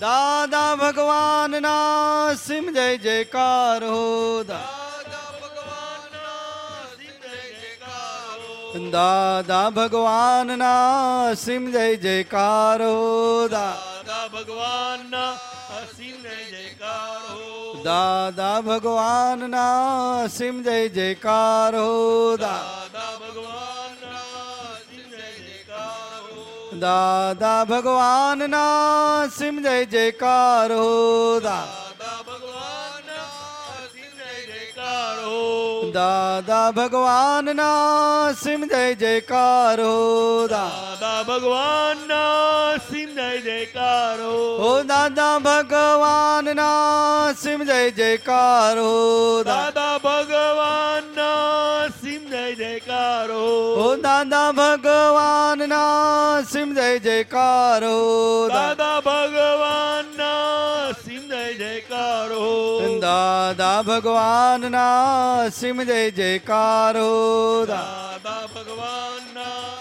दादा भगवान ना सिम जय जयकार हो। दादा भगवान ना सिम जय जयकार हो। दादा भगवान ना सिम जय जयकार हो। दादा भगवान ना सिम जय जयकार हो। दादा भगवान ना जय जयकार हो। दादा દાદા ભગવાનના સિમ જય જયકાર હો. દાદા ભગવાનના અસીમ જય જયકાર હો. દાદા ભગવાનના સિમ જય જયકાર હો. દાદા ભગવાનના સિમ જય જયકાર હો. ઓ દાદા ભગવાનના સિમ જય જયકાર હો. દાદા ભગવાનના જય જયકારો. ઓ દાદા ભગવાન ના સિમ જય જયકારો. દાદા ભગવાન ના સિમ જય જયકારો. દાદા ભગવાન ના સિમ જય જયકારો. દાદા ભગવાન ના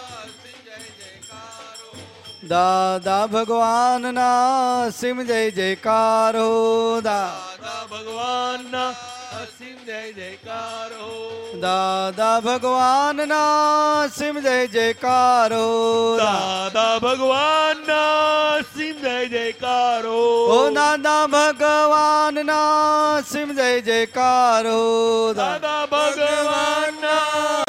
દાદા ભગવાન ના સિમ જય જયકારો. દાદા ભગવાન ના જય જયકાર. દાદા ભગવાનના અસીમ જય જયકારો. દાદા ભગવાનના અસીમ જય જયકારો. ઓ દાદા ભગવાનના અસીમ જય જયકારો. દાદા ભગવાનના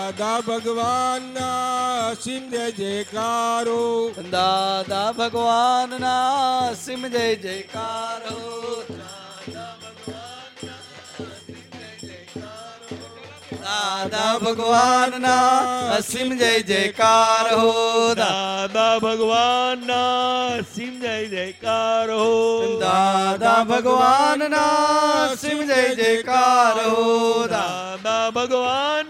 દાદા ભગવાનના અસીમ જય જયકાર હો દાદા ભગવાનના અસીમ જય જયકાર હો દાદા ભગવાનના અસીમ જય જયકાર હો દાદા ભગવાનના અસીમ જય જયકાર હો દાદા ભગવાનના અસીમ જય જયકાર હો દાદા ભગવાનના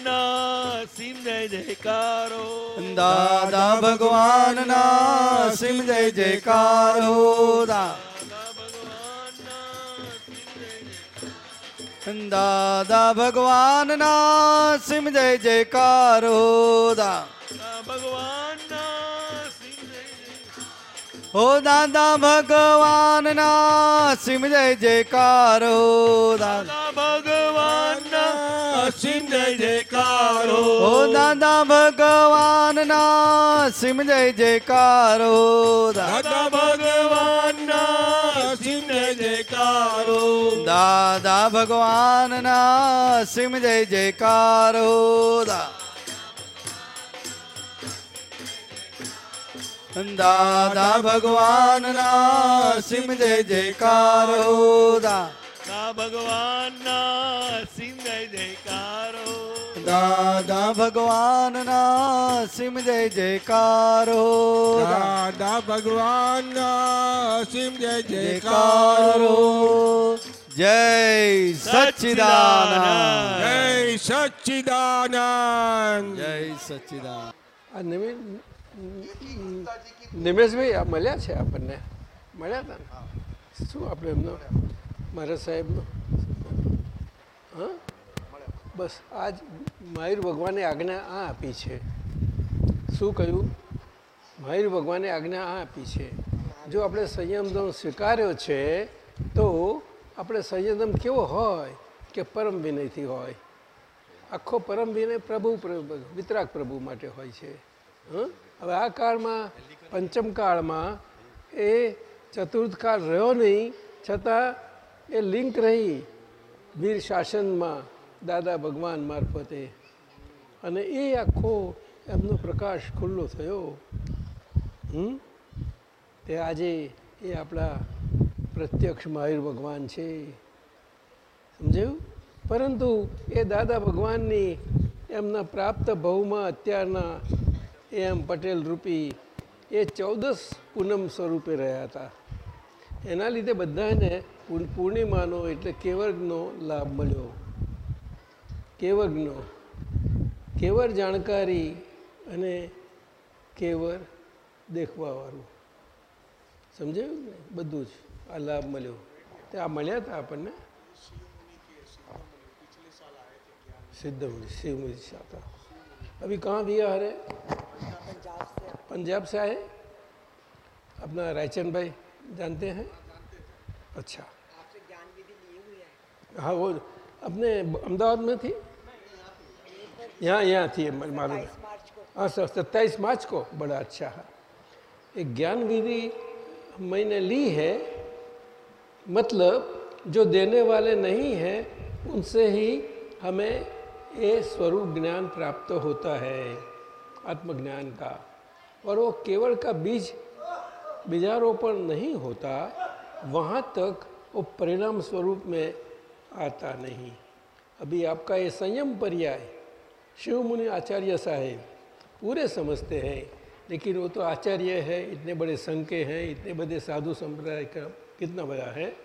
જયકારો. દાદા ભગવાન ના સિમ જય જયકારો. દાદા ભગવાન ના સિમ જય જયકારો. દા ભગવાન હો દાદા ભગવાન ના સિમ જય જયકારો. દાદા ભગવાન ના જયકારો. ઓ દાદા ભગવાન ના સિમ જય જયકારો. દાદા ભગવાન ના સિમ જય જયકારો. દાદા ભગવાન ના સિમ જય જયકારો. દાદા ભગવાન ના સિમ જય જયકારો. દા ભગવાન ના સિમ દાદા ભગવાનના સિમ જય જયકારો. દાદા ભગવાનના સિમ જય જયકારો. જય સચ્ચિદાનંદ. જય સચ્ચિદાનંદ. જય સચ્ચિદાનંદ. આ નિમિ નિમેશભાઈ આ મળ્યા છે આપણને? મળ્યા હતા ને? શું આપણે એમનો મારા સાહેબનો હા? બસ, આજ મયુર ભગવાને આજ્ઞા આ આપી છે. શું કહ્યું? મયુર ભગવાને આજ્ઞા આ આપી છે. જો આપણે સંયમધમ સ્વીકાર્યો છે, તો આપણે સંયમધમ કેવો હોય કે પરમ વિનયથી હોય? આખો પરમ વિનય પ્રભુ વિતરાક પ્રભુ માટે હોય છે. હં? હવે આ કાળમાં, પંચમ કાળમાં એ ચતુર્થ કાળ રહ્યો નહીં, છતાં એ લિંક રહી વીર શાસનમાં. દાદા ભગવાન મારફતે. અને એ આખો એમનો પ્રકાશ ખુલ્લો થયો. હમ? તે આજે એ આપણા પ્રત્યક્ષ મહાવીર ભગવાન છે. સમજાયું? પરંતુ એ દાદા ભગવાનની એમના પ્રાપ્ત ભવમાં અત્યારના એમ પટેલ રૂપી એ ચૌદસ પૂનમ સ્વરૂપે રહ્યા હતા. એના લીધે બધાને પૂર્ણિમાનો એટલે કેવર્ગનો લાભ મળ્યો. કેવર્ગનો કેવર જાણકારી અને કેવર દેખવાવાળું સમજાયું ને બધું જ આ લાભ મળ્યો તે આ મળ્યા હતા આપણને सिद्ध शिव मुझे चाहता अभी कहाँ भी आ रहे पंजाब से आए अपना रायचंद भाई जानते हैं अच्छा हाँ वो अपने अहमदाबाद में थी यहाँ यहाँ थी मालूम। है हाँ सर सत्ताईस मार्च को बड़ा अच्छा है। एक ज्ञान विधि मैंने ली है मतलब जो देने वाले नहीं हैं उनसे ही हमें ये स्वरूप ज्ञान प्राप्त होता है आत्मज्ञान का। और वो केवल का बीज बीजारोपण नहीं होता वहाँ तक वो परिणाम स्वरूप में आता नहीं। अभी आपका ये संयम पर्याय शिव मुनि आचार्य साहेब पूरे समझते हैं, लेकिन वो तो आचार्य है, इतने बड़े संघ के हैं, इतने बड़े साधु संप्रदाय का कितना बड़ा है,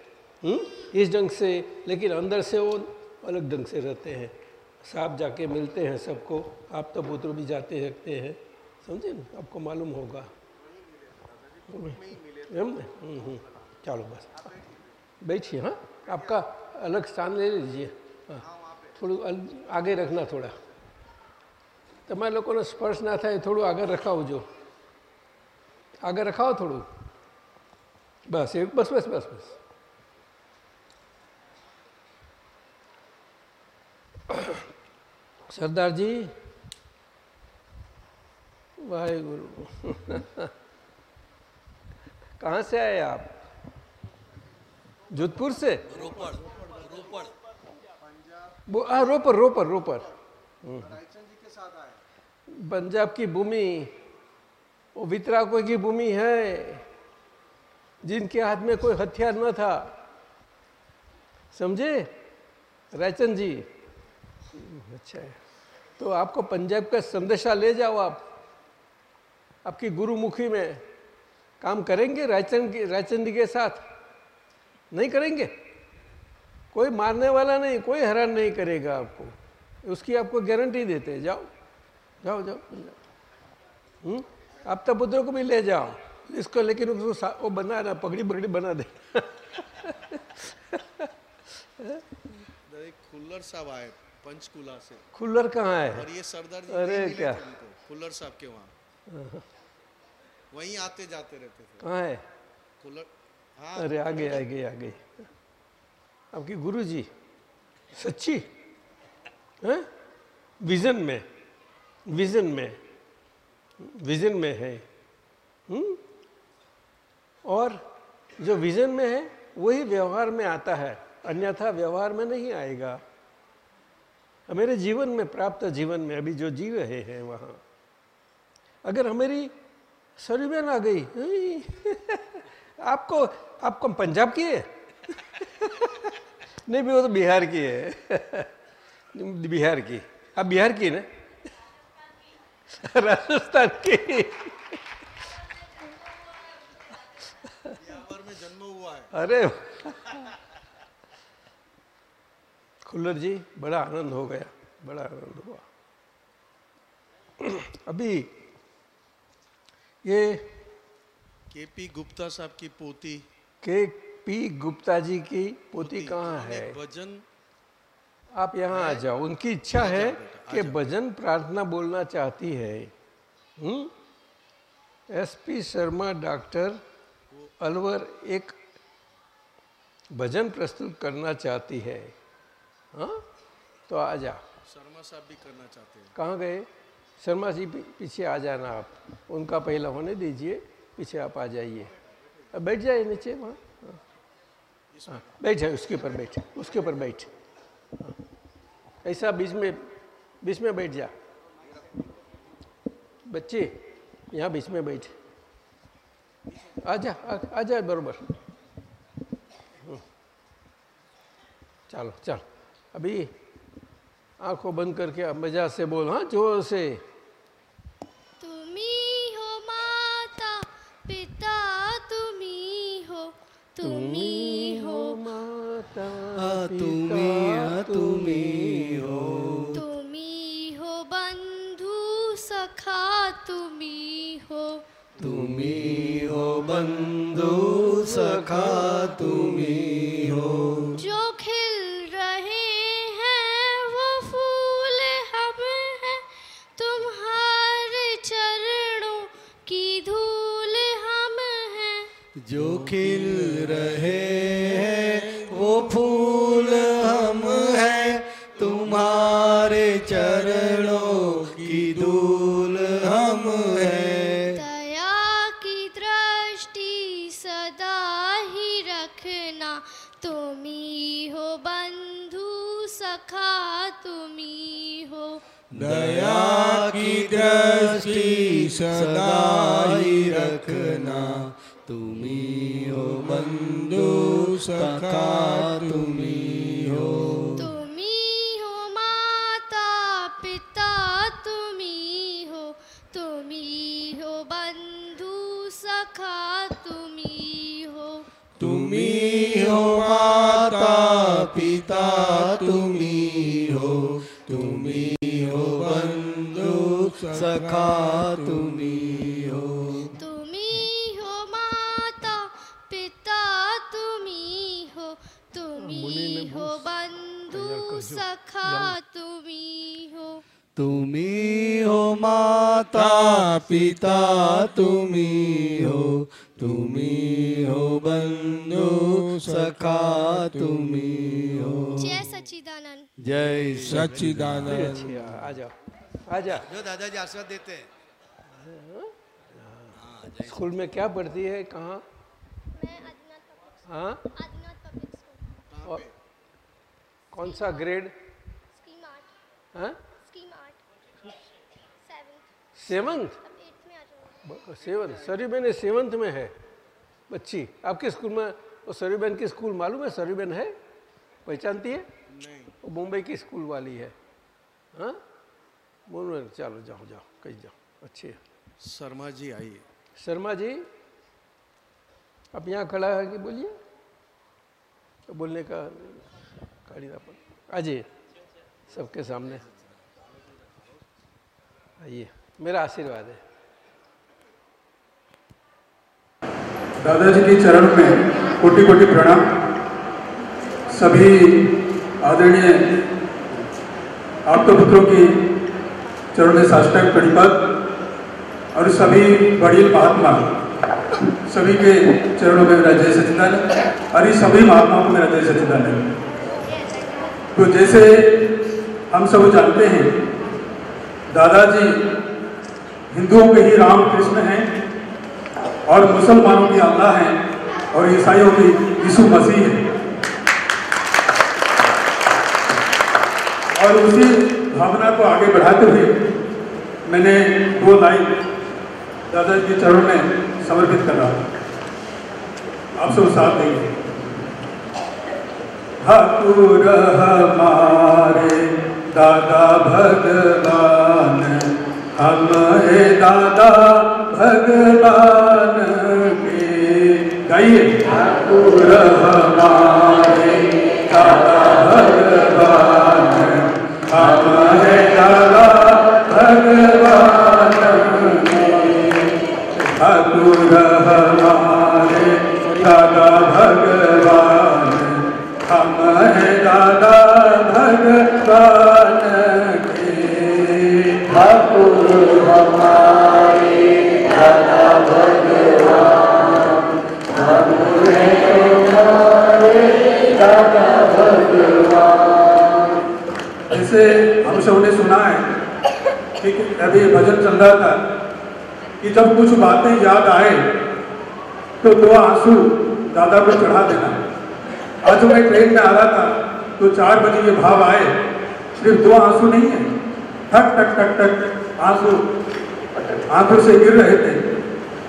हुँ? इस ढंग से, लेकिन अंदर से वो अलग ढंग से रहते हैं। साहब जाके मिलते हैं सबको, आप तो पुत्र भी जाते रहते हैं, समझे ना? आपको मालूम होगा। तो, चलो बस। बैठिए हाँ? आपका अलग स्थान ले लीजिए। हाँ थोड़ा आगे रखना थोड़ा। તમારા લોકોનો સ્પર્શ ના થાય થોડું આગળ રખાવજો આગળ રખાવો થોડું બસ એક બસ બસ બસ બસ सरदार जी वाहेगुरु कहाँ से आए आप जोधपुर से रोपड़ रोपड़ हाँ रोपर रोपर रोपर हम्म। पंजाब की भूमि, वो वितराकों की भूमि है, जिनके हाथ में कोई हथियार न था। समझे? रायचंद जी अच्छा है तो आपको पंजाब का संदेशा ले जाओ आप। आपकी गुरुमुखी में काम करेंगे रायचंद रायचंद के साथ? नहीं करेंगे? कोई मारने वाला नहीं, कोई हैरान नहीं करेगा आपको। उसकी आपको गारंटी देते जाओ। जाओ जाओ जाओ। हम्म? आप तो पुत्रों को भी ले जाओ। इसको लेकिन उसको वो बना रहा पगड़ी पगड़ी बना दे। खुल्लर साहब आए पंचकूला से। खुल्लर कहाँ है? और ये सरदार जी अरे क्या? खुल्लर साहब के वहाँ। वहीं आते जाते रहते थे। कहाँ है? खुल्लर हाँ। अरे आ गए आ गए आ गए आपकी गुरु जी सच्ची? हैं? विजन में। विजन में विजन में है हुँ? और जो विजन में है, वही व्यवहार में आता है, अन्यथा व्यवहार में नहीं आएगा। मेरे जीवन में, प्राप्त जीवन में, अभी जो जी रहे हैं वहाँ। अगर हमारी सरबेन आ गई आपको आपको पंजाब की है नहीं, भी वो तो बिहार की है। बिहार की। आप बिहार की ना? राजस्थान की। में जन्म हुआ है अरे खुल्लर जी बड़ा आनंद हो गया बड़ा आनंद हुआ। अभी ये केपी गुप्ता साहब की पोती। के पी गुप्ता जी की पोती कहाँ है? भजन आप यहाँ आ जाओ। उनकी इच्छा है कि भजन प्रार्थना बोलना चाहती है। S P Sharma doctor Alwar एक भजन प्रस्तुत करना चाहती है। हाँ? तो आ जा। शर्मा साहब भी करना चाहते हैं। कहाँ गए? शर्मा जी पीछे आ जाना आप। उनका पहला होने दीजिए। पीछे आप आ जाइए। बैठ जाइए नीचे वहाँ। हाँ। बैठ जाए उसके ऊपर बैठ। उसके ऊपर बैठ। हाँ। ऐसा बीच में बीच में बैठ जा। बच्चे यहाँ बीच में बैठ। आ जा आ जा बरोबर। हाँ। चलो चलो। अभी आँखों बंद करके अब मज़ा से बोल हाँ ज़ोर से। तुम्ही हो माता पिता तुम्ही हो तुम्ही हो माता तुम्ही तुम्ही तुम्ही बंधु सखा तुम्ही हो जो खिल रहे हैं वो फूल हम हैं। तुम्हारे चरणों की धूल हम हैं। जो खिल दृष्टि सदा ही रखना तुम्ही हो बंधु सखा तुम्ही हो तुम्ही हो माता पिता तुम्ही हो तुम्ही हो बंधु सखा तुम्ही हो तुम्ही हो माता पिता तुम्ही हो तुम्ही हो बंधु सखा तुम्ही हो तुम्ही हो माता पिता तुम्ही हो तुम्ही हो बंधु सखा तुम्ही हो। तुम्ही हो माता पिता तुम्ही हो तुम्ही हो बंधु सखा तुम्ही हो जय सचिदानंद जय सचिदानंद आ जाओ। आ जा जो दादाजी आशीर्वाद देते हैं। स्कूल में क्या पढ़ती है? कहाँ? मैं हाँ? और कौन सा ग्रेड स्कीम आर्ट हाँ? स्कीम आर्ट सेवन्थ सेवन्थ अब एट्थ में है। बच्ची आपके स्कूल में? वो सरीबेन की स्कूल मालूम है? सरीबेन है? पहचानती है? नहीं। वो मुंबई की स्कूल वाली है। हाँ? बोलो चलो जाओ जाओ कहीं जाओ। अच्छे शर्मा जी आइए। शर्मा जी आप यहाँ खड़ा है कि बोलिए? तो बोलने का कारीदापन आइए सबके सामने। आइए मेरा आशीर्वाद है। दादाजी के चरण में कोटि कोटि प्रणाम। सभी आदरणीय आपके पुत्रों की चरण में साष्टांग प्रणिपात और सभी बड़ी महात्मा, सभी के चरणों में मेरा जय सचिदानंद और ये सभी महात्माओं को मेरा जय सचिदानंद। तो जैसे हम सब जानते हैं, दादाजी हिंदुओं के ही राम कृष्ण हैं और मुसलमानों की अल्लाह हैं और ईसाइयों की यीशु मसीह है। और उसी भावना को आगे बढ़ाते हुए मैंने वो लाइन दादाजी के चरणों में समर्पित करा। आप सब साथ देंगे। ठाकुर हमारे दादा भगवान, हम हे दादा भगवान के। गाइए। ठाकुर हमारे दादा भगवान, हम हे दादा भगवान ठाकुर हमारे दादा भगवान। हम हैं दादा भगवान के। ठाकुर हमारे दादा भगवान। हम हमारे दादा भगवान। ऐसे हम सब सुना है कि अभी भजन चल रहा था कि जब कुछ बातें याद आए तो दो आँसू दादा को चढ़ा देना। आज मैं ट्रेन में आ रहा था तो चार बजे ये भाव आए, सिर्फ़ दो आँसू नहीं है। ठक ठक ठक ठक आँसू आँखों से गिर रहे थे।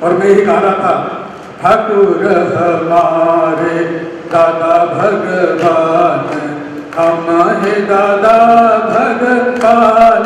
और मैं ही गा रहा था, ठाकुर हमारे दादा भगवान, हम दादा भगवान।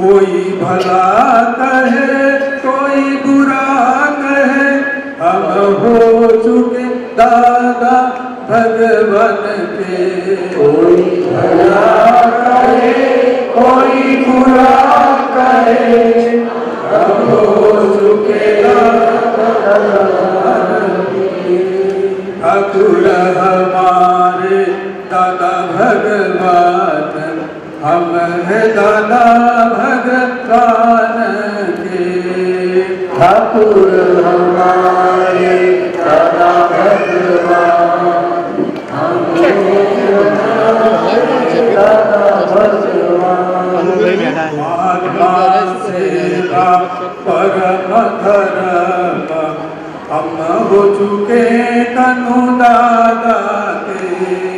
कोई भला कहे कोई बुरा कहे। हम हो चुके दादा भगवान के। कोई भला कहे कोई बुरा कहे। हम हो चुके दादा भगवान के। ठाकुर हमारे दादा भगवान। हम है दादा भगवान के। ठाकुर हमारे दादा भगवान। हम दादा भगवान। सेवा परम धर्म हम हो चुके तनु दादा के।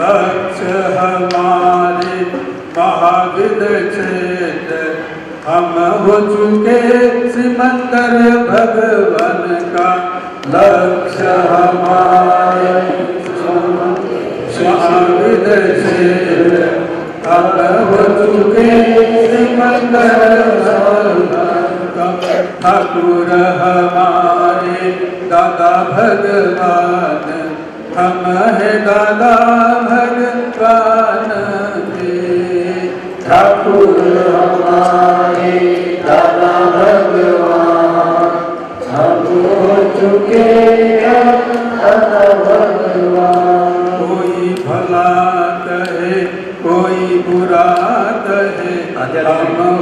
लक्ष्य हमारे महाविद हम हो चुके सिमंदर भगवान का लक्ष्य हमारे महाविद हम हो चुके सिमंदर भगवान ठाकुर हमारे दादा भगवान हम है दादा भगवान के ठाकुर हमारे दादा भगवान हम हो चुके दादा भगवान। कोई भला कहे कोई बुरा कहे हम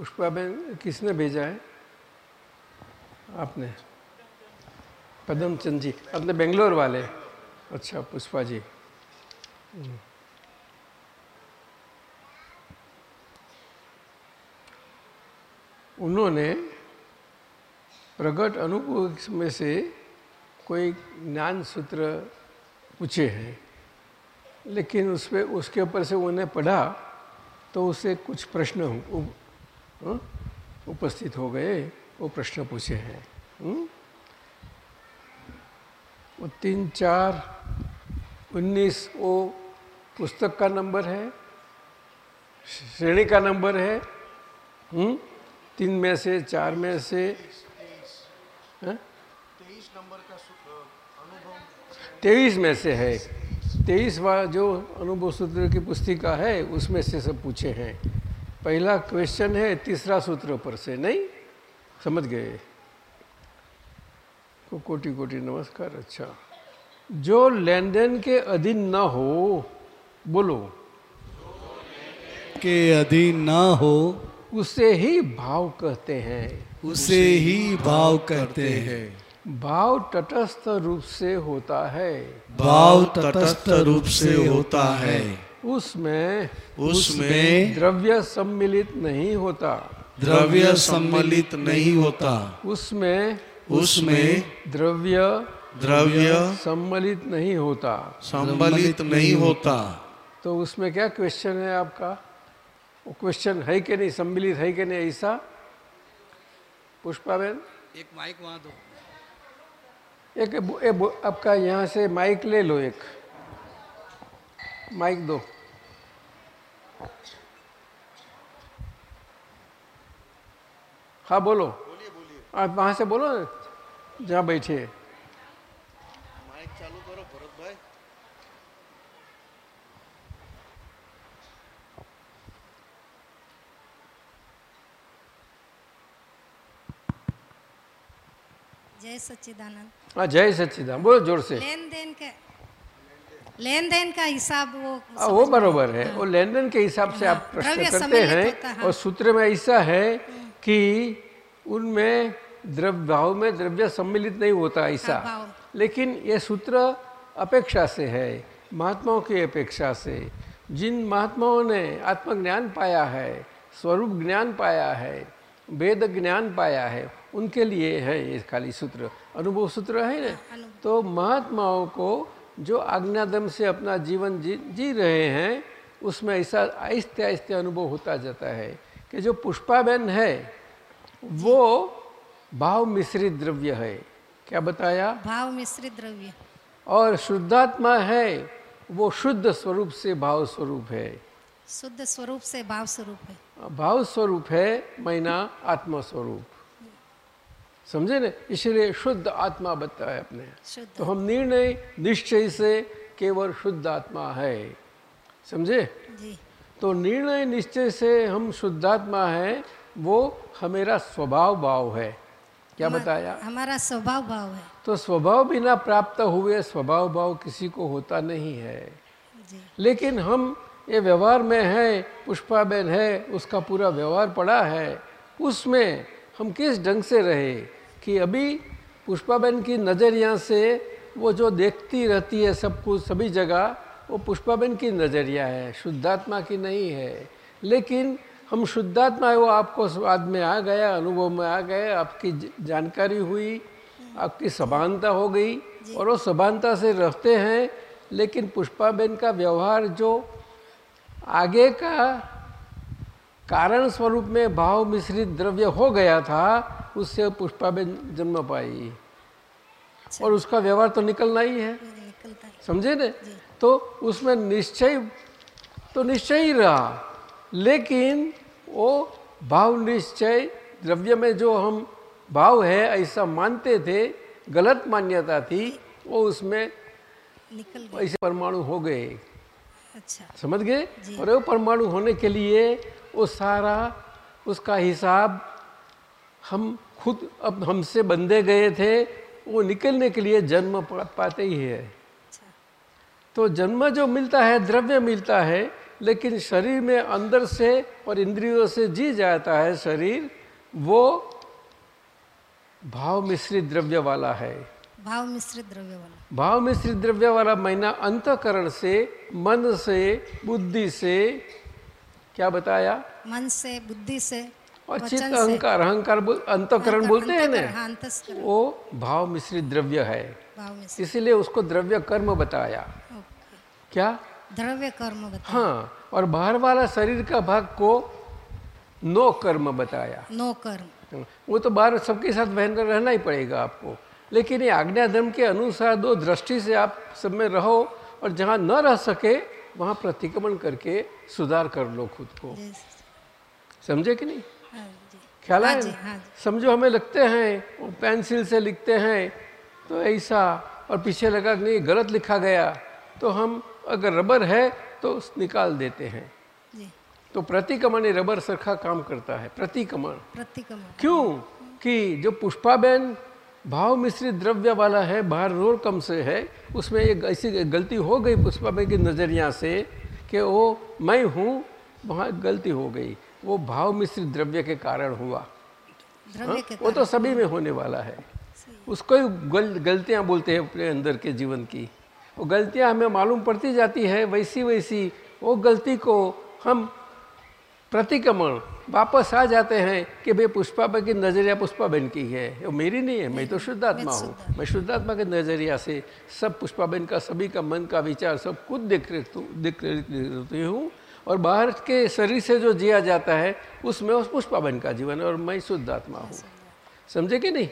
पुष्पाबेन किसने भेजा है? आपने? पदमचंद जी। अपने बेंगलोर वाले? अच्छा पुष्पा जी। हम्म। उन्होंने प्रगट अनुभव में से कोई ज्ञान सूत्र पूछे हैं, लेकिन उस पर उसके ऊपर से उन्हें पढ़ा तो उससे कुछ प्रश्न उपस्थित हो गए वो प्रश्न पूछे हैं। वो तीन चार उन्नीस वो पुस्तक का नंबर है श्रेणी का नंबर है हुँ? तीन में से चार में से? तेईस में से है। तेईसवा जो अनुभव सूत्र की पुस्तिका है उसमें से सब पूछे हैं। पहला क्वेश्चन है तीसरा सूत्र पर से नहीं? समझ गए? को कोटि कोटि नमस्कार अच्छा। जो लेन देन के अधीन न हो बोलो। के अधीन ना हो उसे ही भाव कहते हैं। उसे ही भाव कहते हैं। भाव तटस्थ रूप से होता है। भाव तटस्थ रूप से होता है। उसमें उसमें द्रव्य सम्मिलित नहीं होता। द्रव्य सम्मिलित नहीं होता। उसमें उसमें द्रव्य द्रव्य सम्मिलित नहीं होता। सम्मिलित नहीं होता। तो उसमें क्या क्वेश्चन है आपका? वो क्वेश्चन है कि नहीं सम्मिलित है कि नहीं ऐसा? पुष्पाबेन? एक माइक वहाँ दो। एक ए, आपका यहाँ से माइक ले लो एक। माइक दो। हाँ बोलो। आप वहाँ से बोलो ना जहाँ बैठे माइक चालू करो भरत भाई। जय सच्चिदानंद। हाँ जय सच्चिदान बोलो ज़ोर से। लेन देन के लेन देन का हिसाब वो हाँ, वो बरोबर है। वो लेन देन के हिसाब से आप प्रश्न करते हैं है, हाँ। और सूत्र में ऐसा है कि उनमें द्रव्य भाव में द्रव्य सम्मिलित नहीं होता ऐसा। हाँ, लेकिन ये सूत्र अपेक्षा से है महात्माओं की अपेक्षा से। जिन महात्माओं ने आत्मज्ञान पाया है स्वरूप ज्ञान पाया है वेद ज्ञान पाया है उनके लिए है ये खाली सूत्र। अनुभव सूत्र है ना? तो महात्माओं को जो आज्ञादम से अपना जीवन जी जी रहे हैं उसमें ऐसा आहिस्ते आहिस्ते अनुभव होता जाता है कि जो पुष्पाबेन है वो भाव मिश्रित द्रव्य है। क्या बताया? भाव मिश्रित द्रव्य। और शुद्धात्मा है वो शुद्ध स्वरूप से भाव स्वरूप है। शुद्ध स्वरूप से भाव स्वरूप है। भाव स्वरूप है मैना आत्मा स्वरूप समझे ना? इसलिए शुद्ध आत्मा बताया अपने। तो हम निर्णय निश्चय से केवल शुद्ध आत्मा है। समझे? तो निर्णय निश्चय से हम शुद्धात्मा है वो हमेरा स्वभाव भाव है। क्या हमा- बताया? हमारा स्वभाव भाव है। तो स्वभाव बिना प्राप्त हुए स्वभाव भाव किसी को होता नहीं है। लेकिन हम ये व्यवहार में है पुष्पाबेन है उसका पूरा व्यवहार पड़ा है उसमें हम किस ढंग से रहे? कि अभी पुष्पाबेन की नज़रिया से वो जो देखती रहती है सब कुछ सभी जगह वो पुष्पाबेन की नज़रिया है। शुद्धात्मा की नहीं है। लेकिन हम शुद्धात्मा है वो आपको स्वाद में आ गया अनुभव में आ गए आपकी जानकारी हुई आपकी सभानता हो गई और वो सभानता से रहते हैं लेकिन पुष्पाबेन का व्यवहार जो आगे का कारण स्वरूप में भाव मिश्रित द्रव्य हो गया था उससे पुष्पाबेन जन्म पाई। और उसका व्यवहार तो निकलना ही है। समझे ने? तो उसमें निश्चय तो निश्चय ही रहा। लेकिन वो भाव निश्चय द्रव्य में जो हम भाव है ऐसा मानते थे गलत मान्यता थी वो उसमें निकल ऐसे परमाणु हो गए। अच्छा। समझ गए? और वो परमाणु होने के लिए वो सारा उसका हिसाब हम खुद अब हमसे बंधे गए थे वो निकलने के लिए जन्म पाते ही है। तो जन्म जो मिलता है द्रव्य मिलता है लेकिन शरीर में अंदर से और इंद्रियों से जी जाता है शरीर वो भाव मिश्रित द्रव्य वाला है। भाव मिश्रित द्रव्य वाला। भाव मिश्रित द्रव्य वाला महीना अंतकरण से मन से बुद्धि से क्या बताया? मन से बुद्धि से और चित्त अहंकार अहंकार बोल अंतकरण बोलते हैं ना। वो भाव मिश्रित द्रव्य है। इसीलिए उसको द्रव्य कर्म बताया। क्या? द्रव्य कर्म हाँ और बाहर वाला शरीर का भाग को नो कर्म बताया। नो कर्म। वो तो बाहर सबके साथ बहन कर रहना ही पड़ेगा आपको। लेकिन ये आज्ञा धर्म के अनुसार दो दृष्टि से आप सब में रहो और जहाँ न रह सके वहाँ प्रतिक्रमण करके सुधार कर लो खुद को। समझे कि नहीं? ख्याल हाँ? है हाँ समझो हमें लगते हैं वो पेंसिल से लिखते हैं तो ऐसा और पीछे लगा कि नहीं गलत लिखा गया तो हम अगर रबर है तो निकाल देते हैं। तो प्रतिक्रमण ये रबर सरखा काम करता है प्रतिक्रमण। प्रतिक्रमण। क्यों? कि जो पुष्पाबेन भाव मिश्रित द्रव्य वाला है बाहर रोर कम से है उसमें एक ऐसी गलती हो गई पुष्पाबेन की नज़रिया से कि वो मैं हूँ वहाँ गलती हो गई। वो भाव मिश्रित द्रव्य के कारण हुआ। हाँ? वो तो सभी में होने वाला है। उसको ही गल, गलतियाँ बोलते हैं अपने अंदर के जीवन की। वो गलतियाँ हमें मालूम पड़ती जाती है वैसी वैसी वो गलती को हम प्रतिक्रमण वापस आ जाते हैं कि भाई पुष्पा की नज़रिया पुष्पा बहन की है। वो मेरी नहीं है मैं तो शुद्धात्मा हूँ। मैं शुद्धात्मा के नज़रिया से सब पुष्पा बहन का सभी का मन का विचार सब खुद देख देख रही हूँ। और बाहर के शरीर से जो जिया जाता है उसमें उस पुष्पा बहन का जीवन है और मैं शुद्ध आत्मा हूँ। समझे। कि नहीं?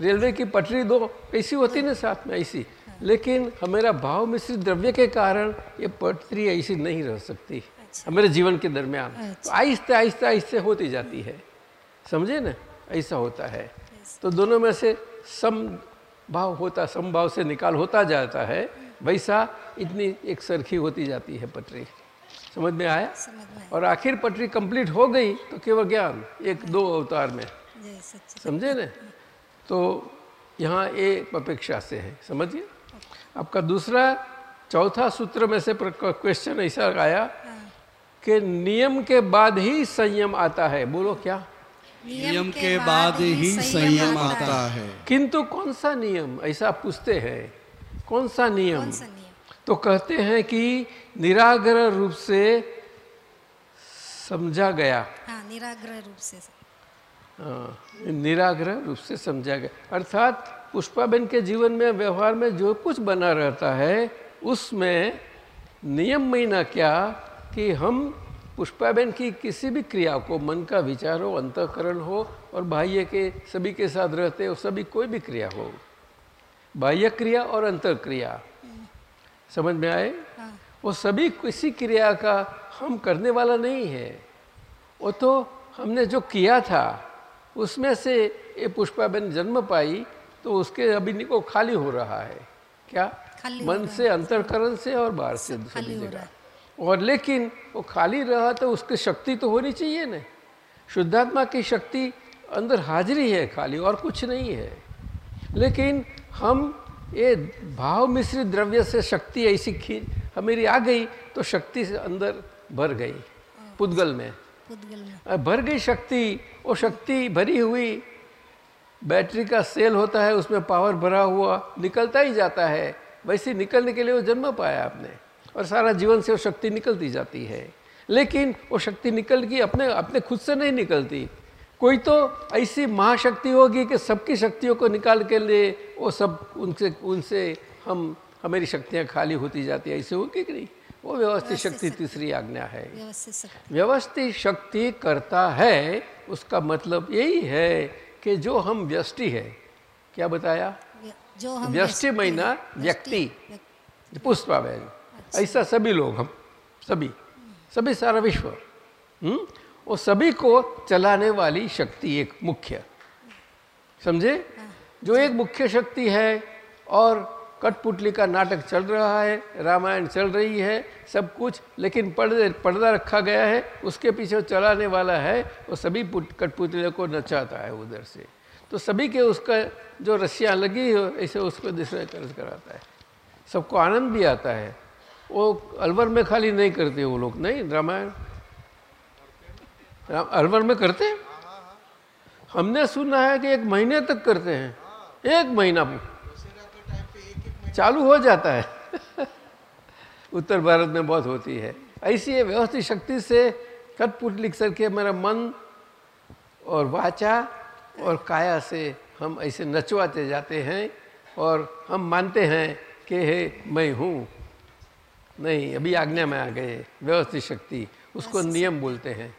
रेलवे की पटरी दो ऐसी होती ना साथ में ऐसी। लेकिन हमारा भाव मिश्रित द्रव्य के कारण ये पटरी ऐसी नहीं रह सकती। हमारे जीवन के दरमियान। तो आहिस्ते आहिस्ते आहिस्ते होती जाती है। समझे ना? ऐसा होता है। तो दोनों में से सम भाव होता समभाव से निकाल होता जाता है। वैसा इतनी एक सरखी होती जाती है पटरी। समझ में आया? समझ में और आखिर पटरी कंप्लीट हो गई तो केवल ज्ञान एक दो अवतार में। समझे न? तो यहाँ एक अपेक्षा से है समझिए? आपका दूसरा चौथा सूत्र में से क्वेश्चन ऐसा आया कि नियम के बाद ही संयम आता है। बोलो क्या? नियम के बाद ही संयम आता है। किंतु कौन सा नियम? ऐसा पूछते हैं। कौन सा नियम? कौन सा नियम? तो कहते हैं कि निराग्रह रूप से समझा गया। हाँ निराग्रह रूप से हाँ, निराग्रह रूप से समझा गया। अर्थात पुष्पाबेन के जीवन में व्यवहार में जो कुछ बना रहता है उसमें नियम महीना क्या कि हम पुष्पाबेन की किसी भी क्रिया को मन का विचार हो अंतकरण हो और बाह्य के सभी के साथ रहते हो सभी कोई भी क्रिया हो बाह्य क्रिया और अंतर क्रिया समझ में आए? वो सभी किसी क्रिया का हम करने वाला नहीं है। वो तो हमने जो किया था उसमें से ये पुष्पा पुष्पाबेन जन्म पाई तो उसके अभी को खाली हो रहा है। क्या? मन से अंतरकरण से और बाहर से सभी जगह। और लेकिन वो खाली रहा तो उसकी शक्ति तो होनी चाहिए ना। शुद्धात्मा की शक्ति अंदर हाजिरी है खाली और कुछ नहीं है। लेकिन हम ये भाव मिश्रित द्रव्य से शक्ति ऐसी खींच हमेरी आ गई तो शक्ति से अंदर भर गई पुद्गल में। पुद्गल में। भर गई शक्ति वो शक्ति भरी हुई बैटरी का सेल होता है उसमें पावर भरा हुआ निकलता ही जाता है। वैसे निकलने के लिए वो जन्म पाया आपने और सारा जीवन से वो शक्ति निकलती जाती है। लेकिन वो शक्ति निकल की अपने अपने खुद से नहीं निकलती। कोई तो ऐसी महाशक्ति होगी कि सबकी शक्तियों को निकाल के लिए वो सब उनसे उनसे हम हमारी शक्तियाँ खाली होती जाती है। ऐसे होगी कि नहीं? वो व्यवस्थित शक्ति तीसरी आज्ञा है। व्यवस्थित शक्ति। करता है उसका मतलब यही है कि जो हम व्यष्टि है क्या बताया? जो हम व्यष्टि महीना व्यक्ति। पुष्पा पुष्पाबेन ऐसा सभी लोग हम सभी सभी सारा विश्व। हम्म? वो सभी को चलाने वाली शक्ति एक मुख्य। समझे? जो एक मुख्य शक्ति है और कठपुतली का नाटक चल रहा है, रामायण चल रही है, सब कुछ, लेकिन पर्दे पर्दा रखा गया है, उसके पीछे चलाने वाला है, वो सभी कठपुतलियों को नचाता है उधर से। तो सभी के उसका जो रस्सियाँ लगी हो ऐसे उसको दूसरे कर्ज कराता है। सबको आनंद भी आता है। वो अलवर में खाली नहीं करते वो लोग, नहीं? रामायण? राम- अलवर में करते हैं? हमने सुना है कि एक महीने तक करते हैं। एक महीना। चालू हो जाता है। उत्तर भारत में बहुत होती है। ऐसी व्यवस्थित शक्ति से कटपुट लिख करके मेरा मन और वाचा और काया से हम ऐसे नचवाते जाते हैं और हम मानते हैं कि हे मैं हूँ। नहीं अभी आज्ञा में आ गए। व्यवस्थित शक्ति उसको नियम बोलते हैं।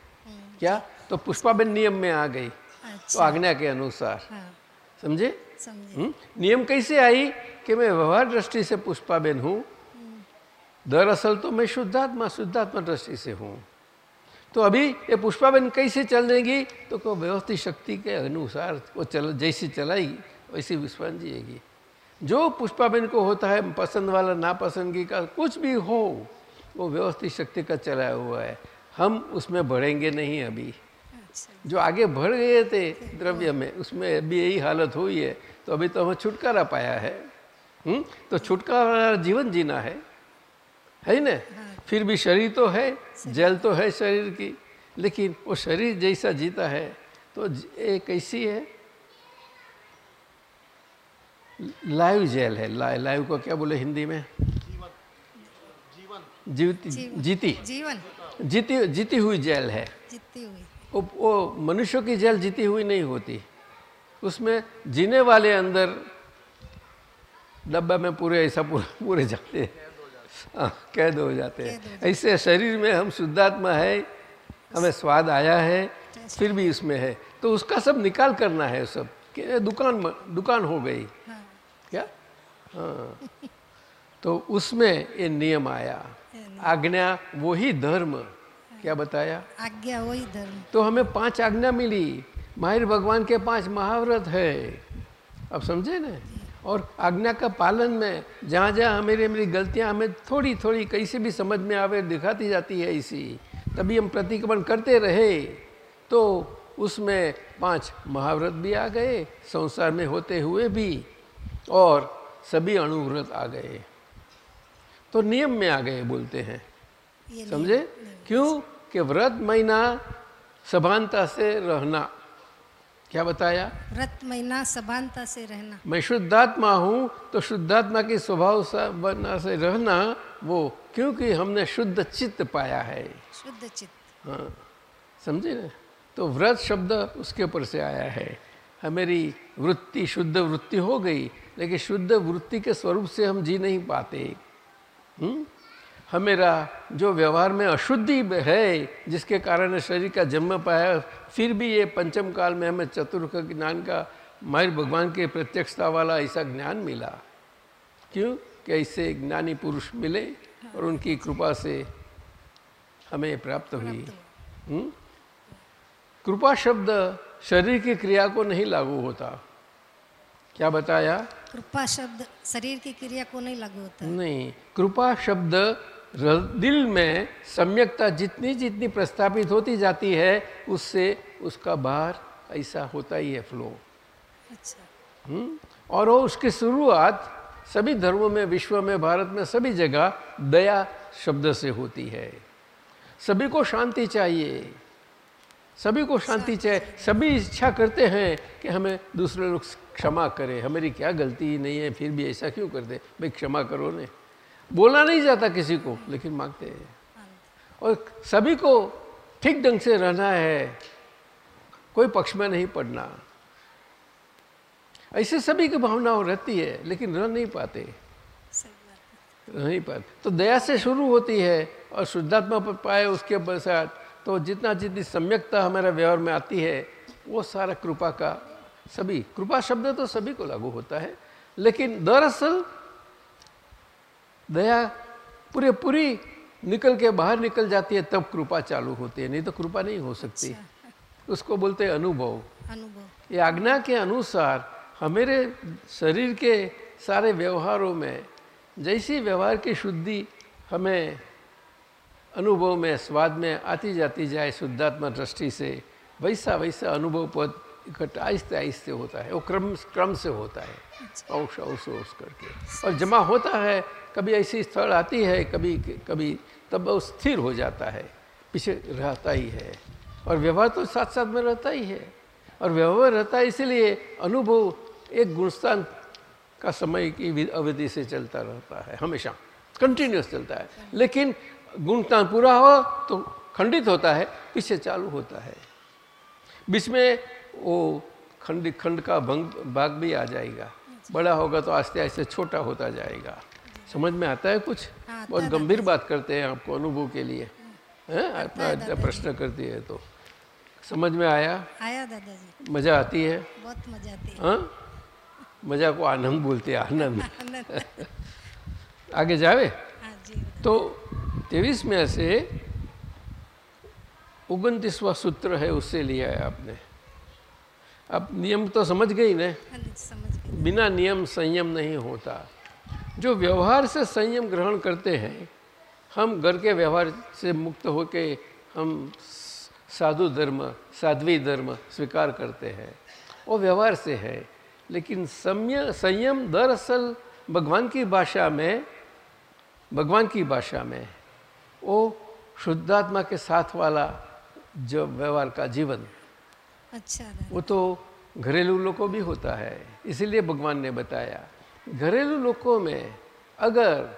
क्या? तो पुष्पाबेन नियम में आ गई। तो अच्छा। आज्ञा के अनुसार। हाँ। समझे? हम्म? नियम कैसे आई कि मैं व्यवहार दृष्टि से पुष्पाबेन हूँ? दरअसल तो मैं शुद्धात्मा शुद्धात्मा दृष्टि से हूँ। तो अभी ये पुष्पाबेन कैसे चलेगी तो को व्यवस्थित शक्ति के अनुसार वो चल जैसी चलाएगी वैसी विश्वास जिएगी। जो पुष्पाबेन को होता है पसंद वाला नापसंदगी का कुछ भी हो वो व्यवस्थित शक्ति का चलाया हुआ है। हम उसमें बढ़ेंगे नहीं अभी। अच्छा। जो आगे बढ़ गए थे द्रव्य में उसमें अभी यही हालत हुई है तो अभी तो हमें छुटकारा पाया है। हुँ? तो छुटकारा जीवन जीना है। है ना? फिर भी शरीर तो है जल तो है शरीर की लेकिन वो शरीर जैसा जीता है तो ये कैसी है। लाइव जेल है लाइव लाइव को क्या बोले हिंदी में? जीवती जीती। जीवन। जीती जीती हुई जेल है। जीती हुई। वो, वो मनुष्यों की जेल जीती हुई नहीं होती। उसमें जीने वाले अंदर डब्बे में पूरे ऐसा पूरे पूरे जाते हैं। हाँ, कैद हो जाते हैं। ऐसे शरीर में हम शुद्धात्मा है हमें स्वाद आया है फिर भी इसमें है। तो उसका सब निकाल करना है सब। कि दुकान दुकान हो गई। हाँ। क्या? हाँ। तो उसमें ये नियम आया। आज्ञा वही धर्म। क्या बताया? आज्ञा वही धर्म। तो हमें पाँच आज्ञा मिली। माहिर भगवान के पाँच महाव्रत है। अब समझे ना? और आज्ञा का पालन में जहाँ जहाँ मेरी मेरी गलतियाँ हमें थोड़ी थोड़ी कैसे भी समझ में आवे दिखाती जाती है इसी। तभी हम प्रतिक्रमण करते रहे तो उसमें पाँच महाव्रत भी आ गए संसार में होते हुए भी और सभी अणुव्रत आ गए। तो नियम में आ गए बोलते हैं। समझे? क्यों? कि व्रत महीना सभानता से रहना। क्या बताया? व्रत महीना सभानता से रहना। मैं शुद्धात्मा हूँ तो शुद्धात्मा के स्वभाव से रहना वो क्योंकि हमने शुद्ध चित्त पाया है। शुद्ध चित्त। हाँ समझे? ना तो व्रत शब्द उसके ऊपर से आया है। हमारी वृत्ति शुद्ध वृत्ति हो गई लेकिन शुद्ध वृत्ति के स्वरूप से हम जी नहीं पाते। हम्म? हमेरा जो व्यवहार में अशुद्धि है जिसके कारण शरीर का जन्म पाया फिर भी ये पंचम काल में हमें चतुर्थ ज्ञान का मायर भगवान के प्रत्यक्षता वाला ऐसा ज्ञान मिला। क्यों? कि ऐसे ज्ञानी पुरुष मिले और उनकी कृपा से हमें प्राप्त हुई। हम्म? कृपा शब्द शरीर की क्रिया को नहीं लागू होता। क्या बताया? कृपा शब्द शरीर की क्रिया को नहीं लागू होता नहीं कृपा शब्द दिल में सम्यकता जितनी जितनी प्रस्थापित होती जाती है उससे उसका बाहर ऐसा होता ही है फ्लो अच्छा। हम्म? और वो उसकी शुरुआत सभी धर्मों में विश्व में भारत में सभी जगह दया शब्द से होती है। सभी को शांति चाहिए। सभी को शांति चाहे सभी इच्छा करते हैं कि हमें दूसरे लोग क्षमा करें। हमारी क्या गलती नहीं है फिर भी ऐसा क्यों करते भाई क्षमा करो ने। बोला नहीं जाता किसी को लेकिन मांगते हैं। और सभी को ठीक ढंग से रहना है। कोई पक्ष में नहीं पड़ना। ऐसे सभी की भावनाओं रहती है लेकिन रह नहीं पाते। है। रह नहीं पाते। तो दया से शुरू होती है और शुद्धात्मा पर पाए उसके पश्चात तो जितना जितनी सम्यकता हमारे व्यवहार में आती है वो सारा कृपा का सभी कृपा शब्द तो सभी को लागू होता है। लेकिन दरअसल दया पूरे पूरी निकल के बाहर निकल जाती है तब कृपा चालू होती है नहीं तो कृपा नहीं हो सकती। उसको बोलते हैं अनुभव। अनुभव। ये आज्ञा के अनुसार हमारे शरीर के सारे व्यवहारों में जैसी व्यवहार की शुद्धि हमें अनुभव में स्वाद में आती जाती जाए शुद्धात्मा दृष्टि से वैसा वैसा अनुभव पद इकट्ठा आहिस्ते आहिस्ते होता है वो क्रम क्रम से होता है औस औस औस करके। और जमा होता है कभी ऐसी स्थल आती है कभी कभी तब वो स्थिर हो जाता है पीछे रहता ही है। और व्यवहार तो साथ साथ में रहता ही है। और व्यवहार रहता है इसीलिए अनुभव एक गुणस्थान का समय की अवधि से चलता रहता है हमेशा कंटिन्यूस चलता है। लेकिन गुणस्थान पूरा हो तो खंडित होता है पीछे चालू होता है। बीच में वो खंड खंड का भंग भाग भी आ जाएगा। बड़ा होगा तो आस्ते आस्ते छोटा होता जाएगा। समझ में आता है कुछ? हाँ, बहुत गंभीर बात करते हैं आपको अनुभव के लिए। हैं। अपना इतना प्रश्न करती है तो। समझ में आया? आया दादाजी। मज़ा आती है? बहुत मज़ा आती है। हाँ? मज़ा को आनंद बोलते हैं आनंद। आगे जावे? हाँ तो तेईस में से उनतीसवा सूत्र है उससे लिया है आपने। अब नियम तो समझ गई ना? हाँ समझ गई। बिना नियम संयम नहीं होता। जो व्यवहार से संयम ग्रहण करते हैं हम घर के व्यवहार से मुक्त होके हम साधु धर्म साध्वी धर्म स्वीकार करते हैं। वो व्यवहार से है लेकिन सम्य संयम दरअसल भगवान की भाषा में भगवान की भाषा में वो शुद्धात्मा के साथ वाला जो व्यवहार का जीवन। अच्छा वो तो घरेलू लोगों भी होता है इसीलिए भगवान ने बताया। घरेलू लोगों में अगर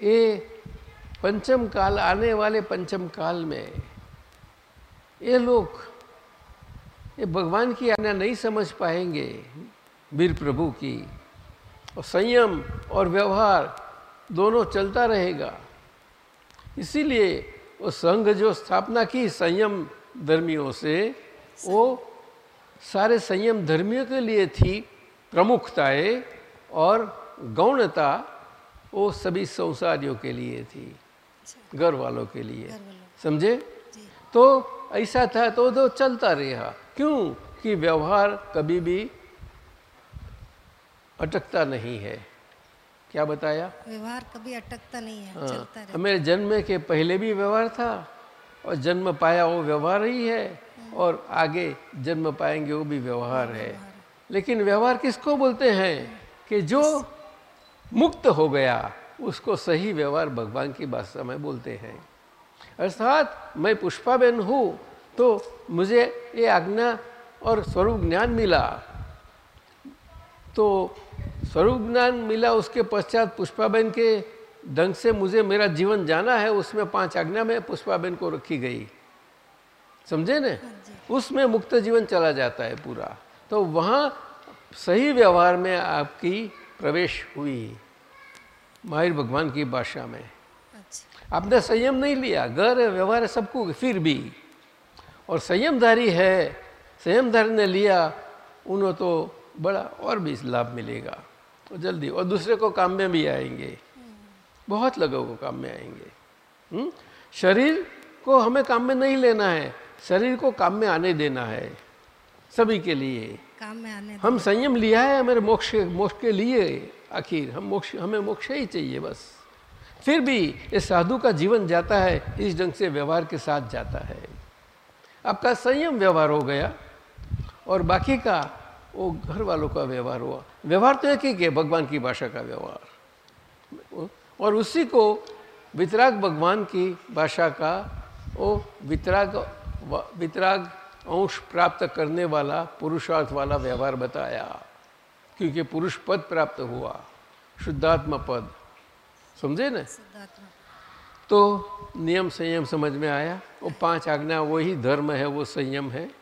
ये पंचम काल आने वाले पंचम काल में ये लोग ये भगवान की आज्ञा नहीं समझ पाएँगे वीर प्रभु की और संयम और व्यवहार दोनों चलता रहेगा। इसीलिए वो संघ जो स्थापना की संयम धर्मियों से वो सारे संयम धर्मियों के लिए थी प्रमुखताएँ और गौणता वो सभी संसारियों के लिए थी घर वालों के लिए। समझे? तो ऐसा था तो तो चलता रहा। क्यों? कि व्यवहार कभी भी अटकता नहीं है। क्या बताया? व्यवहार कभी अटकता नहीं है हाँ, चलता रहता हमें जन्म के पहले भी व्यवहार था और जन्म पाया वो व्यवहार ही है और आगे जन्म पाएँगे वो भी व्यवहार है लेकिन व्यवहार किसको बोलते हैं कि जो मुक्त हो गया उसको सही व्यवहार भगवान की भाषा में बोलते हैं। अर्थात मैं पुष्पाबेन हूँ तो मुझे ये आज्ञा और स्वरूप ज्ञान मिला। तो स्वरूप ज्ञान मिला उसके पश्चात पुष्पाबेन के ढंग से मुझे मेरा जीवन जाना है उसमें पाँच आज्ञा में पुष्पाबेन को रखी गई। समझे न? उसमें मुक्त जीवन चला जाता है पूरा। तो वहाँ सही व्यवहार में आपकी प्रवेश हुई माहिर भगवान की भाषा में। अच्छा। आपने संयम नहीं लिया घर व्यवहार है सबको फिर भी। और संयमधारी है संयमधारी ने लिया उन्हें तो बड़ा और भी लाभ मिलेगा। तो जल्दी। और दूसरे को काम में भी आएँगे। बहुत लोगों को काम में आएँगे। हुँ? शरीर को हमें काम में नहीं लेना है। शरीर को काम में आने देना है। सभी के लिए। काम में आने हम संयम लिया है हमारे मोक्ष मोक्ष के लिए। आखिर हम मोक्ष हमें मोक्ष ही चाहिए बस। फिर भी ये साधु का जीवन जाता है इस ढंग से व्यवहार के साथ जाता है। आपका संयम व्यवहार हो गया। और बाकी का वो घर वालों का व्यवहार हुआ। व्यवहार तो एक ही है भगवान की भाषा का व्यवहार। और उसी को वितराग भगवान की भाषा का वो वितराग वितराग अंश प्राप्त करने वाला पुरुषार्थ वाला व्यवहार बताया। क्योंकि पुरुष पद प्राप्त हुआ शुद्धात्मा पद। समझे ना? तो नियम संयम समझ में आया? वो पाँच आज्ञा वही धर्म है वो संयम है।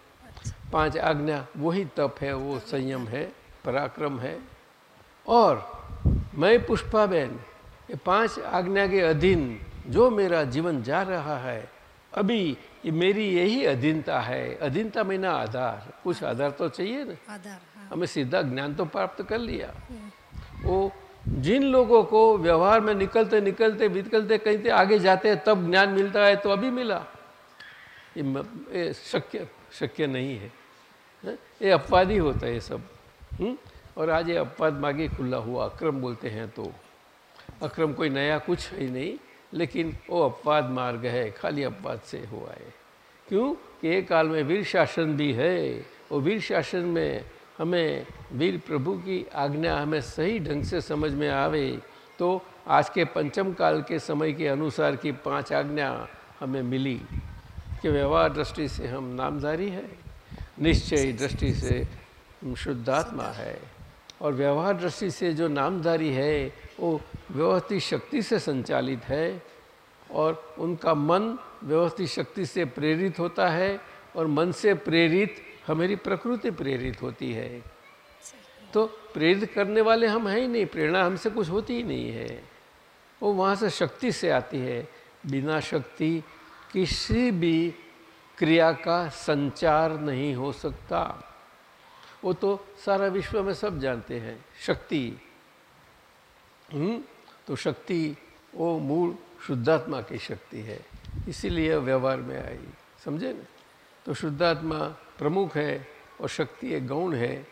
पाँच आज्ञा वही तप है वो संयम है पराक्रम है। और मैं पुष्पाबेन ये पाँच आज्ञा के अधीन जो मेरा जीवन जा रहा है अभी ये मेरी यही अधीनता है। अधीनता में ना आधार कुछ आधार तो चाहिए ना? आधार हाँ। हमें सीधा ज्ञान तो प्राप्त कर लिया। वो जिन लोगों को व्यवहार में निकलते निकलते निकलते कहीं से आगे जाते हैं तब ज्ञान मिलता है तो अभी मिला। ये, ये शक्य शक्य नहीं है हैं? ये अपवाद ही होता है ये सब। हुँ? और आज ये अपवाद मागे खुला हुआ, अक्रम बोलते हैं तो। अक्रम कोई नया कुछ है ही नहीं, लेकिन वो अपवाद मार्ग है, खाली अपवाद से हुआ है। क्यों? कि एक काल में वीर शासन भी है, और वीर शासन में हमें वीर प्रभु की आज्ञा हमें सही ढंग से समझ में आवे तो आज के पंचम काल के समय के अनुसार की पाँच आज्ञा हमें मिली। कि व्यवहार दृष्टि से हम नामधारी है। निश्चय दृष्टि से शुद्धात्मा है। और व्यवहार दृष्टि से जो नामधारी है वो व्यवस्थित शक्ति से संचालित है और उनका मन व्यवस्थित शक्ति से प्रेरित होता है और मन से प्रेरित हमारी प्रकृति प्रेरित होती है। तो प्रेरित करने वाले हम हैं ही नहीं प्रेरणा हमसे कुछ होती ही नहीं है। वो वहाँ से शक्ति से आती है। बिना शक्ति किसी भी क्रिया का संचार नहीं हो सकता। वो तो सारा विश्व में सब जानते हैं। शक्ति। हम्म तो शक्ति, वो मूल शुद्धात्मा की शक्ति है। इसीलिए व्यवहार में आई। समझे ना? तो शुद्धात्मा प्रमुख है और शक्ति एक गौण है।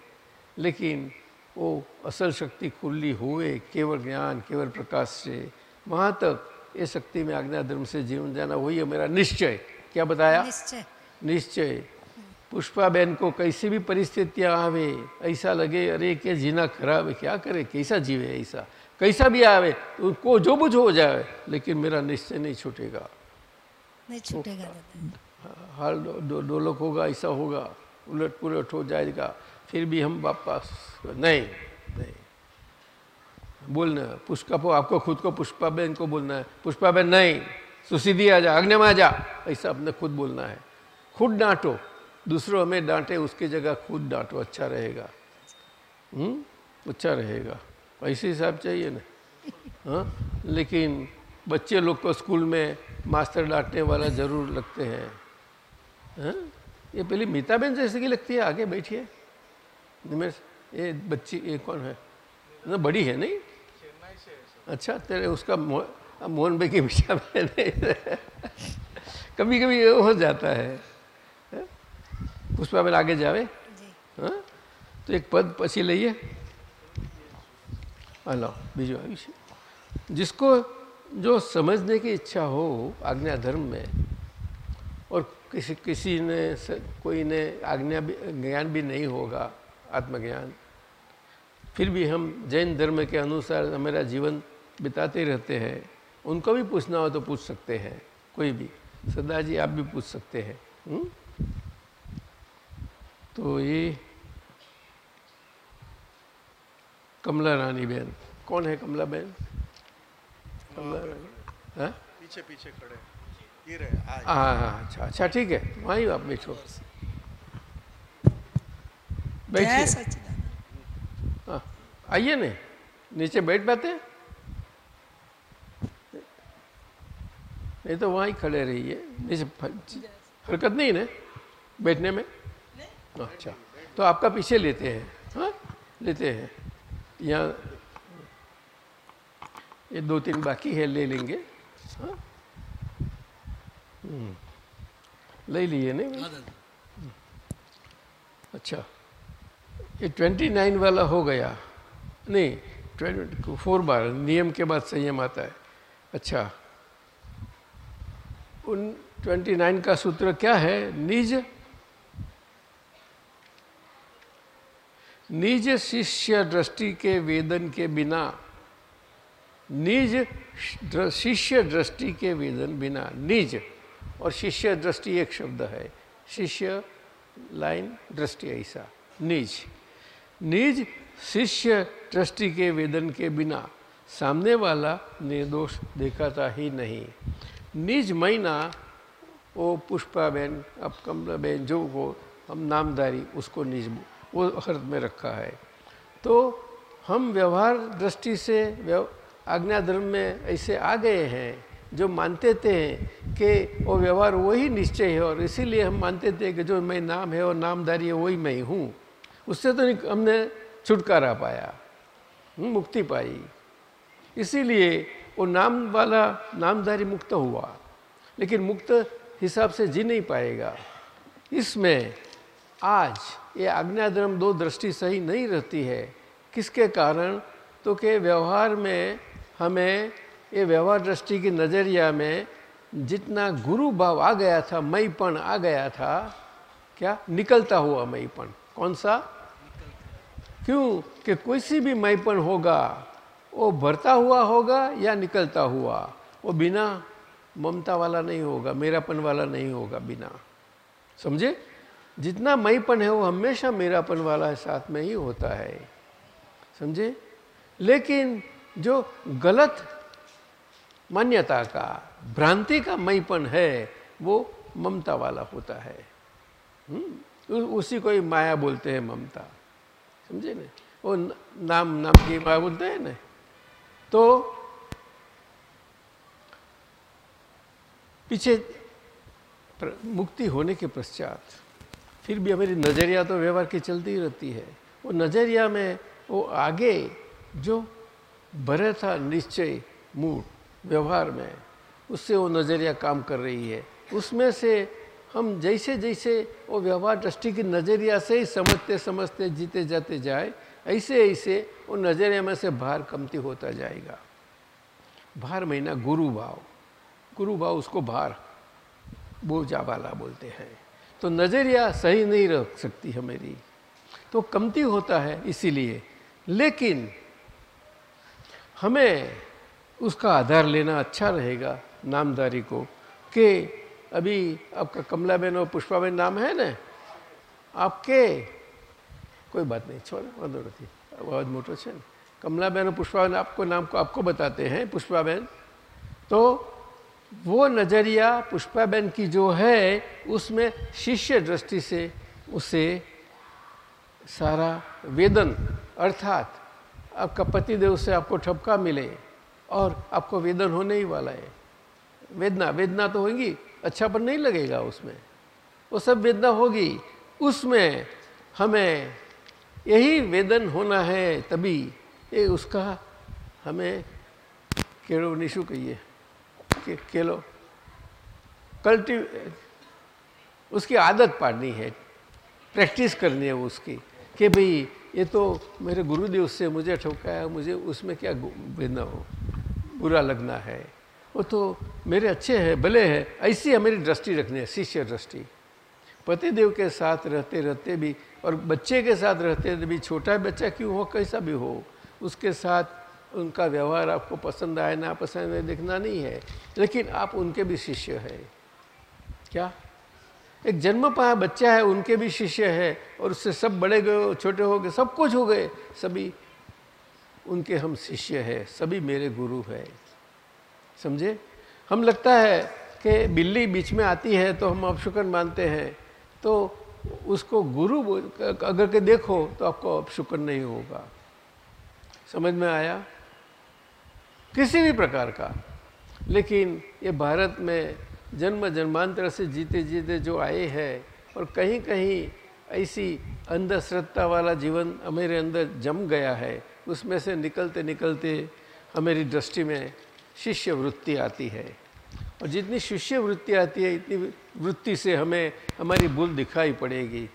लेकिन वो असल शक्ति खुली हुए, केवल ज्ञान, केवल प्रकाश से। वहाँ तक ये शक्ति में आज्ञा धर्म से जीवन जाना, वही है मेरा निश्चय। क्या बताया? निश्चय। निश्चय। पुष्पा बहन को कैसी भी परिस्थितियाँ आवे ऐसा लगे अरे क्या जीना खराब है क्या करे कैसा जीवे ऐसा? कैसा भी आवे उसको जो बुझ हो जाए लेकिन मेरा निश्चय नहीं छूटेगा। नहीं छूटेगा डोलक होगा ऐसा होगा उलट पुलट हो जाएगा फिर भी हम वापस नहीं नहीं। बोलना पुष्पा को आपको खुद को पुष्पा बहन को बोलना है। पुष्पा बहन नहीं। सुसीधी आ जा आज्ञा में आ जा। ऐसा अपने खुद बोलना है। खुद डांटो दूसरों हमें डांटे उसकी जगह खुद डांटो अच्छा रहेगा। हम्म? अच्छा रहेगा। ऐसे हिसाब चाहिए ना। हाँ? लेकिन बच्चे लोग को स्कूल में मास्टर डांटने वाला ज़रूर लगते हैं। हाँ? ये पहले मीता बहन जैसे की लगती है आगे बैठिए। ये बच्ची ये कौन है? ना बड़ी है नहीं? अच्छा तेरे उसका अब मोहन भाई की पीछा में कभी कभी हो जाता है। हाँ? पुष्पा में आगे जावे। हाँ? तो एक पद पसी लीए हलो बीजो आयुष्य जिसको जो समझने की इच्छा हो आज्ञा धर्म में और किसी किसी ने कोई ने आज्ञा भी ज्ञान भी नहीं होगा आत्मज्ञान फिर भी हम जैन धर्म के अनुसार हमारा जीवन बिताते रहते हैं। उनको भी पूछना हो तो पूछ सकते हैं कोई भी। सदा जी आप भी पूछ सकते हैं। हुँ? तो ये कमला रानी बहन। कौन है कमला बहन? कमला रानी। हाँ। पीछे पीछे खड़े ये रहे हाँ हाँ अच्छा अच्छा ठीक है। वहीं आप बैठो। बैठिए। हाँ। आइए ने। नीचे बैठ पाते हैं? नहीं तो वहाँ ही खड़े रहिए। फ- हरकत नहीं है बैठने में? अच्छा। तो आपका पीछे लेते हैं। हाँ? लेते हैं। यहाँ ये दो तीन बाकी है ले लेंगे। हाँ? हम्म, ले लिए नहीं? अच्छा। ये ट्वेंटी नाइन वाला हो गया। नहीं ट्वेंटी फोर बार। नियम के बाद संयम आता है। अच्छा। उन ट्वेंटी नाइन का सूत्र क्या है? निज। निज शिष्य दृष्टि के वेदन के बिना। निज शिष्य दृष्टि के वेदन बिना। निज। और शिष्य दृष्टि एक शब्द है। शिष्य लाइन दृष्टि ऐसा। निज। निज शिष्य दृष्टि के वेदन के बिना। सामने वाला निर्दोष दिखाता ही नहीं। निज महीना वो पुष्पा बहन अब कमला बहन जो वो हम नामधारी उसको निज वो अर्थ में रखा है। तो हम व्यवहार दृष्टि से, व्यव, आज्ञा धर्म में ऐसे आ गए हैं, जो मानते थे कि वो व्यवहार वही निश्चय है, और इसीलिए हम मानते थे कि जो मैं नाम है और नामधारी है, वही मैं हूँ। उससे तो हमने छुटकारा पाया, मुक्ति पाई। इसीलिए वो नाम वाला नामधारी मुक्त हुआ, लेकिन मुक्त हिसाब से जी नहीं पाएगा। इसमें आज ये आज्ञाधर्म दो दृष्टि सही नहीं रहती है। किसके कारण? तो कि व्यवहार में हमें, ये व्यवहार दृष्टि की नज़रिया में जितना गुरु भाव आ गया था मैंपन आ गया था, क्या? निकलता हुआ मईपन कौन सा? क्यों? कि कोई सी भी मईपन होगा वो भरता हुआ होगा या निकलता हुआ? वो बिना ममता वाला नहीं होगा, मेरापन वाला नहीं होगा बिना। समझे? जितना मईपन है वो हमेशा मेरापन वाला साथ में ही होता है। समझे? लेकिन जो गलत मान्यता का, भ्रांति का मईपन है, वो ममता वाला होता है। हुँ? उसी को ही माया बोलते हैं ममता। समझे ना? वो नाम नाम की माया बोलते हैं ना? तो पीछे मुक्ति होने के पश्चात फिर भी हमारी नज़रिया तो व्यवहार की चलती ही रहती है। वो नज़रिया में वो आगे जो भरे था निश्चय मूड, व्यवहार में, उससे वो नज़रिया काम कर रही है। उसमें से हम जैसे जैसे वो व्यवहार दृष्टि की नज़रिया से ही समझते समझते जीते जाते जाए ऐसे ऐसे वो नज़रिया में से भार कमती होता जाएगा। भार महीना गुरु भाव। गुरु भाव उसको भार बोझा वाला बोलते हैं। तो नज़रिया सही नहीं रख सकती है मेरी। तो कमती होता है इसीलिए। लेकिन हमें उसका आधार लेना अच्छा रहेगा नामदारी को कि अभी आपका कमला बहन और पुष्पा बहन नाम है ना? आपके कोई बात नहीं छोड़ वांधो નથી અવાજ મોટો છે ને કમલાબેન और पुष्पा बहन आपको नाम को आपको बताते हैं पुष्पा बहन तो वो नज़रिया पुष्पा बहन की जो है उसमें शिष्य दृष्टि से उसे सारा वेदन अर्थात आपका पतिदेव से आपको ठपका मिले और आपको वेदन होने ही वाला है वेदना वेदना तो होगी अच्छा पर नहीं लगेगा उसमें वो सब वेदना होगी उसमें हमें यही वेदन होना है तभी ये उसका हमें केड़ो निशु कहिए के, केलो। कल्टिव उसकी आदत पाड़नी है प्रैक्टिस करनी है उसकी कि भाई ये तो मेरे गुरुदेव से मुझे ठोकाया मुझे उसमें क्या वेदना हो बुरा लगना है। वो तो मेरे अच्छे हैं भले हैं ऐसी हमारी दृष्टि रखनी है शिष्य दृष्टि। पतिदेव के साथ रहते रहते भी और बच्चे के साथ रहते हैं भी छोटा बच्चा क्यों हो, कैसा भी हो, उसके साथ उनका व्यवहार आपको पसंद आए ना पसंद आए, देखना नहीं है। लेकिन आप उनके भी शिष्य है। क्या? एक जन्म पाया बच्चा है, उनके भी शिष्य है, और उससे सब बड़े गए, छोटे हो गए, सब कुछ हो गए, सभी उनके हम शिष्य है, सभी मेरे गुरु है। समझे? हम लगता है कि बिल्ली बीच में आती है तो हम अपशुकन मानते हैं। तो उसको गुरु अगर के देखो तो आपको अपशुकन नहीं होगा। समझ में आया? किसी भी प्रकार का। लेकिन ये भारत में जन्म जन्मांतर से जीते जीते जो आए हैं और कहीं कहीं ऐसी अंधश्रद्धा वाला जीवन हमारे अंदर जम गया है, उसमें से निकलते निकलते हमारी दृष्टि में शिष्य वृत्ति आती है। और जितनी शिष्य वृत्ति आती है, इतनी वृत्ति से हमें, हमारी भूल दिखाई पड़ेगी।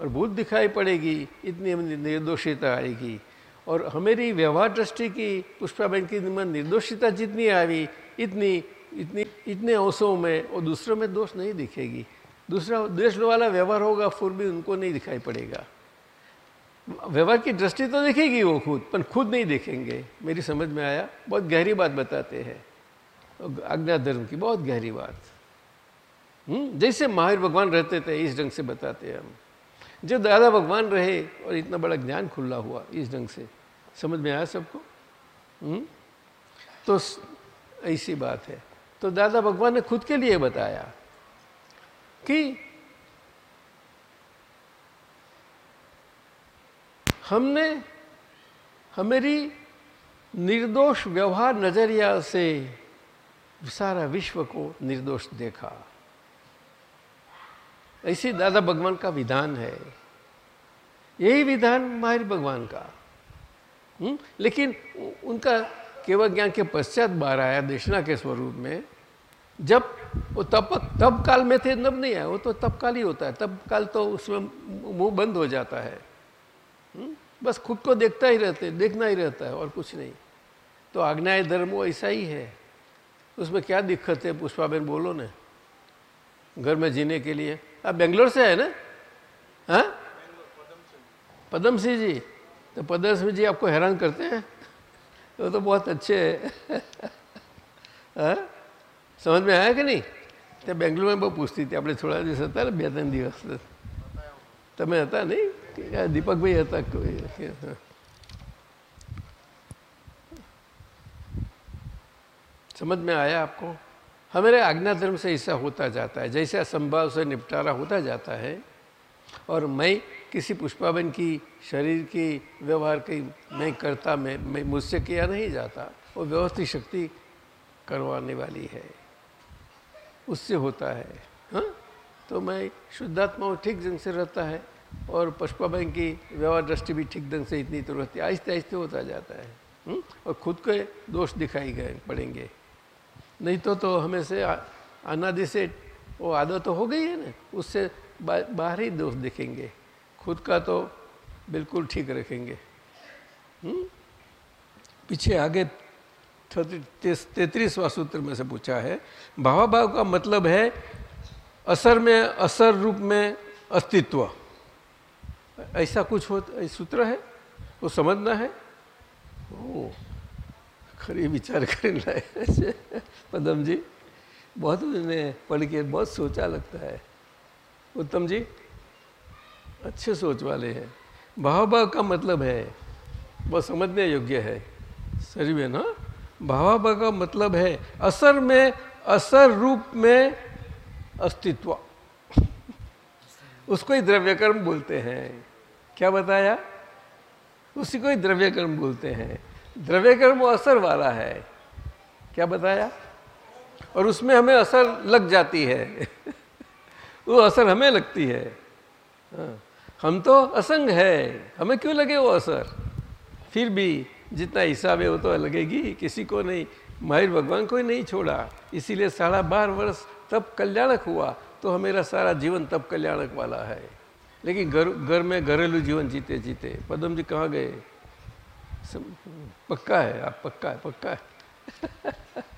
और भूल दिखाई पड़ेगी, इतनी हमें निर्दोषिता आएगी। और हमारी व्यवहार दृष्टि की पुष्पा पुष्पाबेन की निर्दोषिता जितनी आई इतनी इतनी, इतने अंशों में और दूसरों में दोष नहीं दिखेगी। दूसरा, देश वाला व्यवहार होगा, फिर भी उनको नहीं दिखाई पड़ेगा। व्यवहार की दृष्टि तो दिखेगी वो खुद, पर खुद नहीं देखेंगे। मेरी समझ में आया? बहुत गहरी बात बताते हैं। आज्ञा धर्म की बहुत गहरी बात। जैसे महावीर भगवान रहते थे, इस ढंग से बताते हैं हम। जो दादा भगवान रहे और इतना बड़ा ज्ञान खुला हुआ इस ढंग से, समझ में आया सबको? हम्म तो ऐसी बात है। तो दादा भगवान ने खुद के लिए बताया कि हमने, हमारी निर्दोष व्यवहार नज़रिया से सारा विश्व को निर्दोष देखा। ऐसे दादा भगवान का विधान है। यही विधान माहिर भगवान का। हुँ? हम्म? लेकिन उनका केवल ज्ञान के पश्चात बाहर आया देशना के स्वरूप में। जब वो तब तब काल में थे नब नहीं आया। वो तो तब काल ही होता है। तब काल तो उसमें मुँह बंद हो जाता है। हुँ? बस खुद को देखता ही रहते, देखना ही रहता है और कुछ नहीं। तो आज्ञाय धर्म वो ऐसा ही है। उसमें क्या दिक्कत है, पुष्पाबेन बोलो ना। घर में जीने के लिए। आप बेंगलोर से है ना हाँ पदम सिंह जी तो पदम सिंह जी आपको हैरान करते हैं वो तो बहुत अच्छे है हाँ समझ में आया कि नहीं ત્યાં બેંગ્લોરમાં બહુ પૂછતી હતી આપણે થોડા દિવસ હતા ને બે ત્રણ દિવસ તમે હતા નહીં કે આ દીપકભાઈ હતા કોઈ હા. समझ में आया आपको हमारे आज्ञा धर्म से ऐसा होता जाता है, जैसे असंभव से निपटारा होता जाता है, और मैं किसी पुष्पाबन की, शरीर की व्यवहार की मैं करता, मैं मैं मुझसे किया नहीं जाता, वो व्यवस्थित शक्ति करवाने वाली है। उससे होता है हाँ? तो मैं शुद्धात्मा ठीक ढंग से रहता है, और पुष्पाबन की व्यवहार दृष्टि भी ठीक ढंग से इतनी तो रहती है आहिस्ते आहिस्ते होता जाता है हुँ? और खुद के दोष दिखाई गए, पड़ेंगे। नहीं तो तो हमें से अनादि से वो आदत तो हो गई है ना उससे बा, बाहर ही दोष दिखेंगे। खुद का तो बिल्कुल ठीक रखेंगे। हुँ? पीछे आगे तैतीसवा सूत्र में से पूछा है भावा भाव का मतलब है असर में असर रूप में अस्तित्व। ऐसा कुछ हो सूत्र है? वो समझना है? ओ खरी विचार कर पदम जी, बहुत मैंने पढ़ के बहुत सोचा लगता है। उत्तम जी, अच्छे सोच वाले हैं। भावाभाव का मतलब है बहुत समझने योग्य है। सही में ना भावाभाव का मतलब है, असर में, असर रूप में अस्तित्व। उसको ही द्रव्यकर्म बोलते हैं। क्या बताया? उसी को ही द्रव्यकर्म बोलते हैं। द्रव्यकर्म वो असर वाला है। क्या बताया? और उसमें हमें असर लग जाती है। वो असर हमें लगती है। हाँ, हम तो असंग है। हमें क्यों लगे वो असर? फिर भी जितना हिसाब है वो तो लगेगी। किसी को नहीं। माहिर भगवान को ही नहीं छोड़ा। इसीलिए साढ़ा बारह वर्ष तब कल्याणक हुआ तो मेरा सारा जीवन तब कल्याणक वाला है। लेकिन घर घर में घरेलू जीवन जीते जीते। पदम जी कहाँ गए? पक्का है? आप पक्का है पक्का है?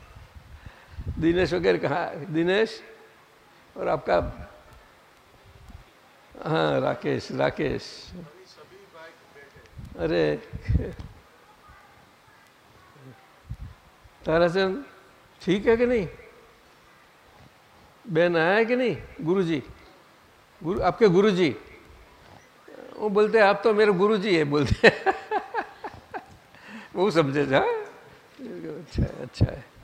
दिनेश वगैरह कहाँ दिनेश? और आपका? हाँ राकेश राकेश। अरे, ताराचंद, ठीक है कि नहीं? बहन आया है कि नहीं? गुरुजी। गुरु, आपके गुरुजी? वो बोलते, आप तो मेरे गुरुजी है, बोलते। वो समझे जा अच्छा है अच्छा है।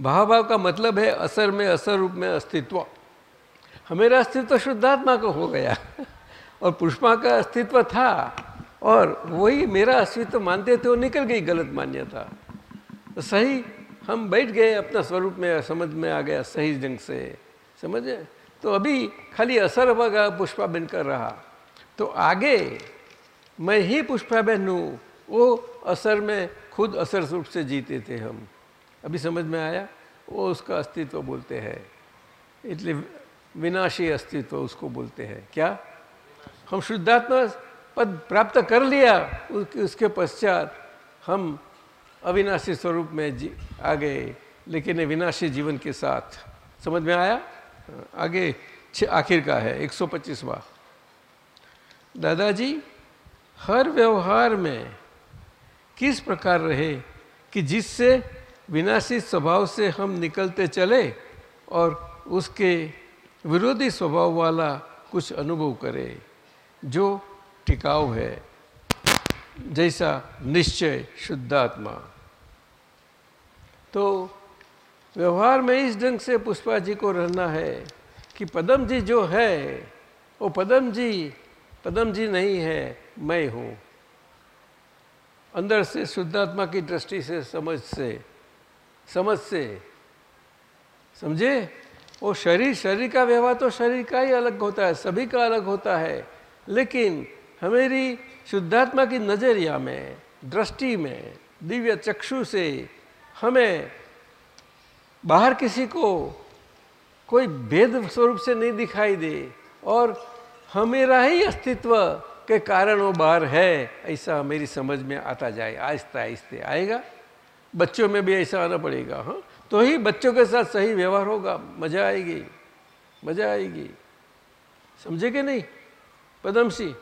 भाव भाव का मतलब है असर में, असर रूप में अस्तित्व। हमेरा अस्तित्व शुद्धात्मा का हो गया। और पुष्पा का अस्तित्व था। और वही मेरा अस्तित्व मानते थे वो निकल गई, गलत मान्यता। तो सही, हम बैठ गए, अपना स्वरूप में, समझ में आ गया सही ढंग से। समझे? तो अभी खाली असर होगा पुष्पा बनकर रहा। तो आगे मैं ही पुष्पा बहन हूँ। वो असर में खुद असर रूप से जीते थे हम। अभी समझ में आया? वो उसका अस्तित्व बोलते हैं। इसलिए विनाशी अस्तित्व उसको बोलते हैं। क्या? हम शुद्धात्मा पद प्राप्त कर लिया उस- उसके पश्चात हम अविनाशी स्वरूप में आ गए, लेकिन विनाशी जीवन के साथ। समझ में आया? आगे आखिर का है 125वां दादाजी, हर व्यवहार में किस प्रकार रहे कि जिससे विनाशी स्वभाव से हम निकलते चले और उसके विरोधी स्वभाव वाला कुछ अनुभव करें, जो टिकाऊ है। जैसा निश्चय शुद्धात्मा। तो व्यवहार में इस ढंग से पुष्पा जी को रहना है कि पदम जी जो है, वो पदम जी पदम जी नहीं है, मैं हूँ। अंदर से शुद्धात्मा की दृष्टि से, समझ से समझ से। समझे? वो शरीर शरीर का व्यवहार तो शरीर का ही अलग होता है, सभी का अलग होता है। लेकिन हमारी शुद्धात्मा की नज़रिया में, दृष्टि में, दिव्य चक्षु से हमें बाहर किसी को कोई भेद स्वरूप से नहीं दिखाई दे और हमेरा ही अस्तित्व के कारण वो बाहर है, ऐसा मेरी समझ में आता जाए आहिस्ता आहिस्ते आएगा। बच्चों में भी ऐसा आना पड़ेगा हाँ? तो ही बच्चों के साथ सही व्यवहार होगा, मज़ा आएगी मज़ा आएगी। समझे कि नहीं? पदमसी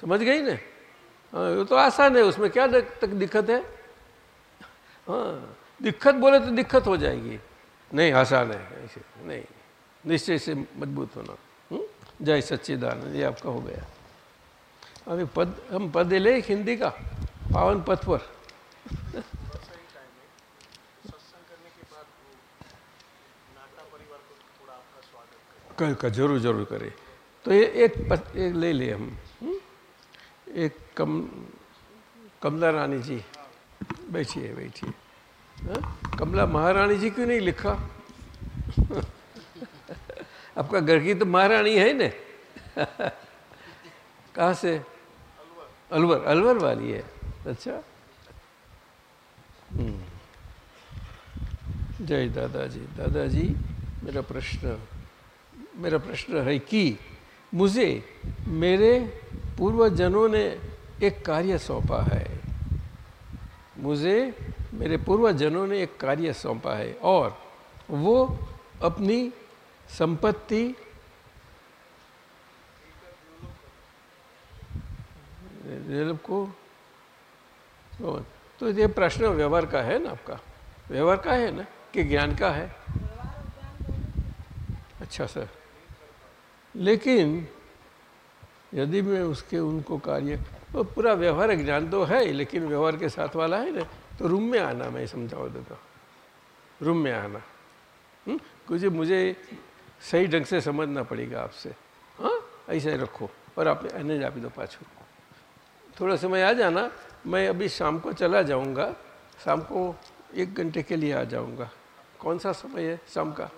समझ गई ना? हाँ वो तो आसान है, उसमें क्या तक दिक्कत है? हाँ दिक्कत बोले तो दिक्कत हो जाएगी। नहीं, आसान है, ऐसे, नहीं, निश्चय से मज़बूत होना हम्म? जय सच्चिदानंद, ये आपका हो गया। अभी पद, हम पद ले हिंदी का, पावन पथ पर। कर कर ज़रूर ज़रूर करें। तो ये एक पद एक ले ले हम हम्म? एक कम, कमला रानी जी, बैठिए बैठिए। हाँ? कमला महारानी जी क्यों नहीं लिखा? आपका घर की तो महारानी है ना? कहाँ से? अलवर। अलवर वाली है। अच्छा। हम्म। जय दादाजी। दादाजी, मेरा प्रश्न। मेरा प्रश्न है कि मुझे मेरे पूर्वजनों ने एक कार्य सौंपा है। मुझे मेरे पूर्वजनों ने एक कार्य सौंपा है और वो अपनी संपत्ति को तो- तो ये प्रश्न व्यवहार का है ना आपका? व्यवहार का है ना? कि ज्ञान का है? अच्छा सर। लेकिन यदि मैं उसके, उनको कार्य तो पूरा व्यवहार ज्ञान तो है लेकिन व्यवहार के साथ वाला है ना तो रूम में आना मैं समझाओ देता हूँ रूम में आना। हम्म? कुछ मुझे सही ढंग से समझना पड़ेगा आपसे। हाँ? ऐसे रखो, और आप आने जा दो पाछो। थोड़ा समय आ जाना, मैं अभी शाम को चला जाऊँगा। शाम को एक घंटे के लिए आ जाऊँगा। कौन सा समय है शाम का?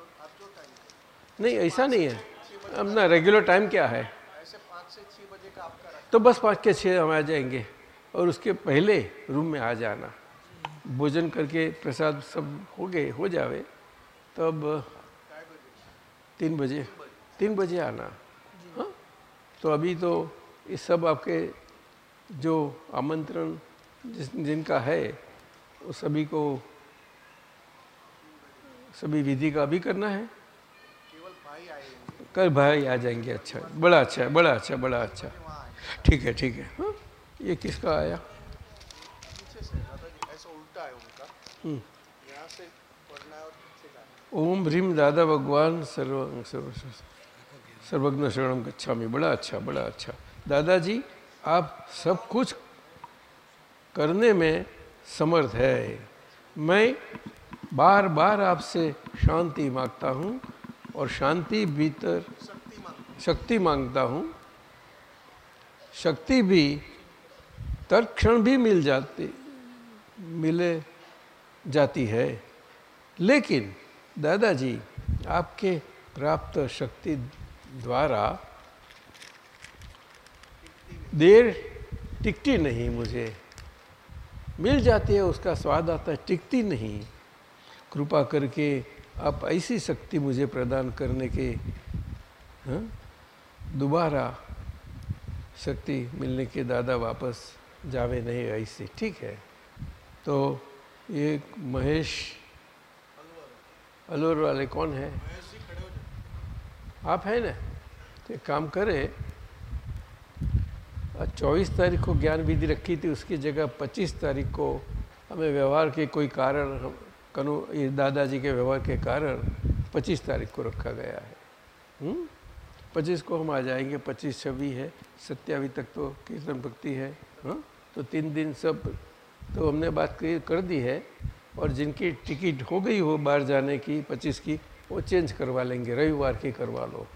नहीं, ऐसा नहीं है। अब ना रेगुलर टाइम क्या है? तो बस पाँच के छः हम आ जाएँगे और उसके पहले रूम में आ जाना। भोजन करके प्रसाद सब हो गए हो जावे। तब तीन बजे तीन बजे आना। हाँ? तो अभी तो ये सब आपके जो आमंत्रण जिस जिनका है वो सभी को सभी विधि का भी करना है। कल भाई आ जाएँगे अच्छा बड़ा अच्छा है बड़ा अच्छा बड़ा अच्छा। ठीक है ठीक है। हाँ ये किसका आया? हम्म। ओम ह्रीम दादा भगवान सर्व सर्व सर्वज्ञ शरणम गच्छामि। बड़ा अच्छा बड़ा अच्छा। दादाजी, आप सब कुछ करने में समर्थ है। मैं बार बार आपसे शांति माँगता हूँ। और शांति भीतर शक्ति माँगता हूँ। शक्ति भी तत्क्षण भी मिल जाती, मिले, जाती है। लेकिन, दादाजी, आपके प्राप्त शक्ति द्वारा देर टिकती नहीं मुझे। मिल जाती है, उसका स्वाद आता है, टिकती नहीं। कृपा करके आप ऐसी शक्ति मुझे प्रदान करने के हाँ? दोबारा शक्ति मिलने के दादा वापस जावे नहीं ऐसे, ठीक है? तो ये महेश अलवर वाले कौन है? आप है ना? तो काम करें चौबीस तारीख को ज्ञान विधि रखी थी, उसकी जगह पच्चीस तारीख को हमें व्यवहार के कोई कारण हम कनु, ये दादाजी के व्यवहार के कारण पच्चीस तारीख को रखा गया है। पच्चीस को हम आ जाएँगे, पच्चीस छब्बीस है सत्यावीस तक तो कीर्तन भक्ति है हाँ? तो तीन दिन सब तो हमने बात कर दी है, और जिनकी टिकट हो गई हो बाहर जाने की, पच्चीस की, वो चेंज करवा लेंगे, रविवार की करवा लो।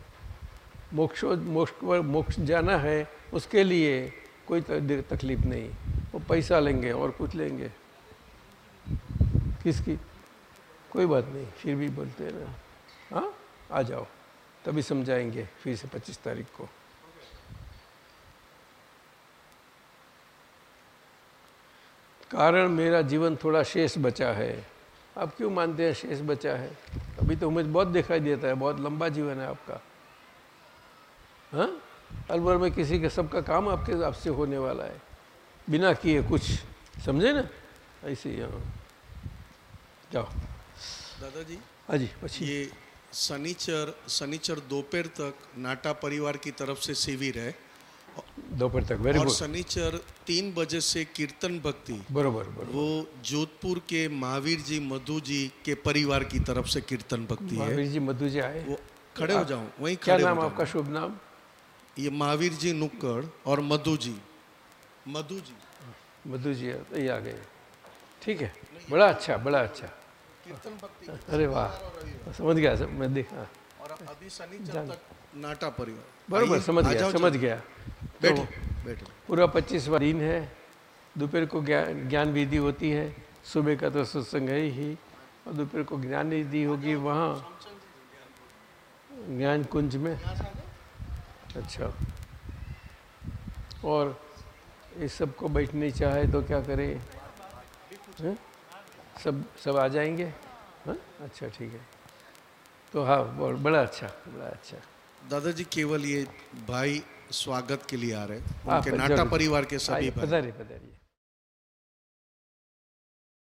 मोक्ष मोक्ष मोक्ष जाना है, उसके लिए कोई तकलीफ़ नहीं, वो पैसा लेंगे और कुछ लेंगे। किसकी? कोई बात नहीं, फिर भी बोलते हैं हाँ? आ जाओ, तभी समझाएँगे फिर से पच्चीस तारीख को। कारण मेरा जीवन थोड़ा शेष बचा है। आप क्यों मानते हैं शेष बचा है? अभी तो मुझे बहुत दिखाई देता है, बहुत लंबा जीवन है आपका। हाँ? अलवर में किसी के सबका काम आपके आपसे होने वाला है। बिना किए कुछ, समझे ना? ऐसे ही हाँ। जाओ। दादाजी हाँ जी પછી ये शनिचर शनिचर दोपहर तक नाटा परिवार की तरफ़ से शिविर है। दोपहर तक वेरी और गुड शनिचर तीन बजे से कीर्तन भक्ति बरोबर बरोबर। वो जोधपुर के महावीर जी मधु जी के परिवार की तरफ़ से कीर्तन भक्ति है। महावीर जी मधु जी आए। वो खड़े हो जाऊँ वहीं क्या खड़े हो नाम आपका शुभ नाम? ये महावीर जी नुक्कड़ और मधु जी। मधु जी। मधु जी ये आ गए। ठीक है बड़ा अच्छा बड़ा अच्छा। अरे वाह। समझ गया मैं देख। और अभी शनिचर तक नाटा परिवार बरोबर समझ गया समझ गया। बैठो तो बैठो। पूरा पच्चीसवा दिन है दोपहर को ज्ञान ज्ञान विधि होती है सुबह का तो सत्संग है ही और दोपहर को ज्ञान विधि होगी वहाँ। ज्ञान कुंज में। अच्छा। और इस सबको बैठने चाहे तो क्या करें? हैं? सब सब आ जाएँगे? हाँ? अच्छा ठीक है। तो हाँ बहुत- बड़ा अच्छा बड़ा अच्छा। दादाजी केवल ये भाई स्वागत के लिए आ रहे हैं। हाँ, उनके नाटा परिवार के सभी पधारे पधारिए।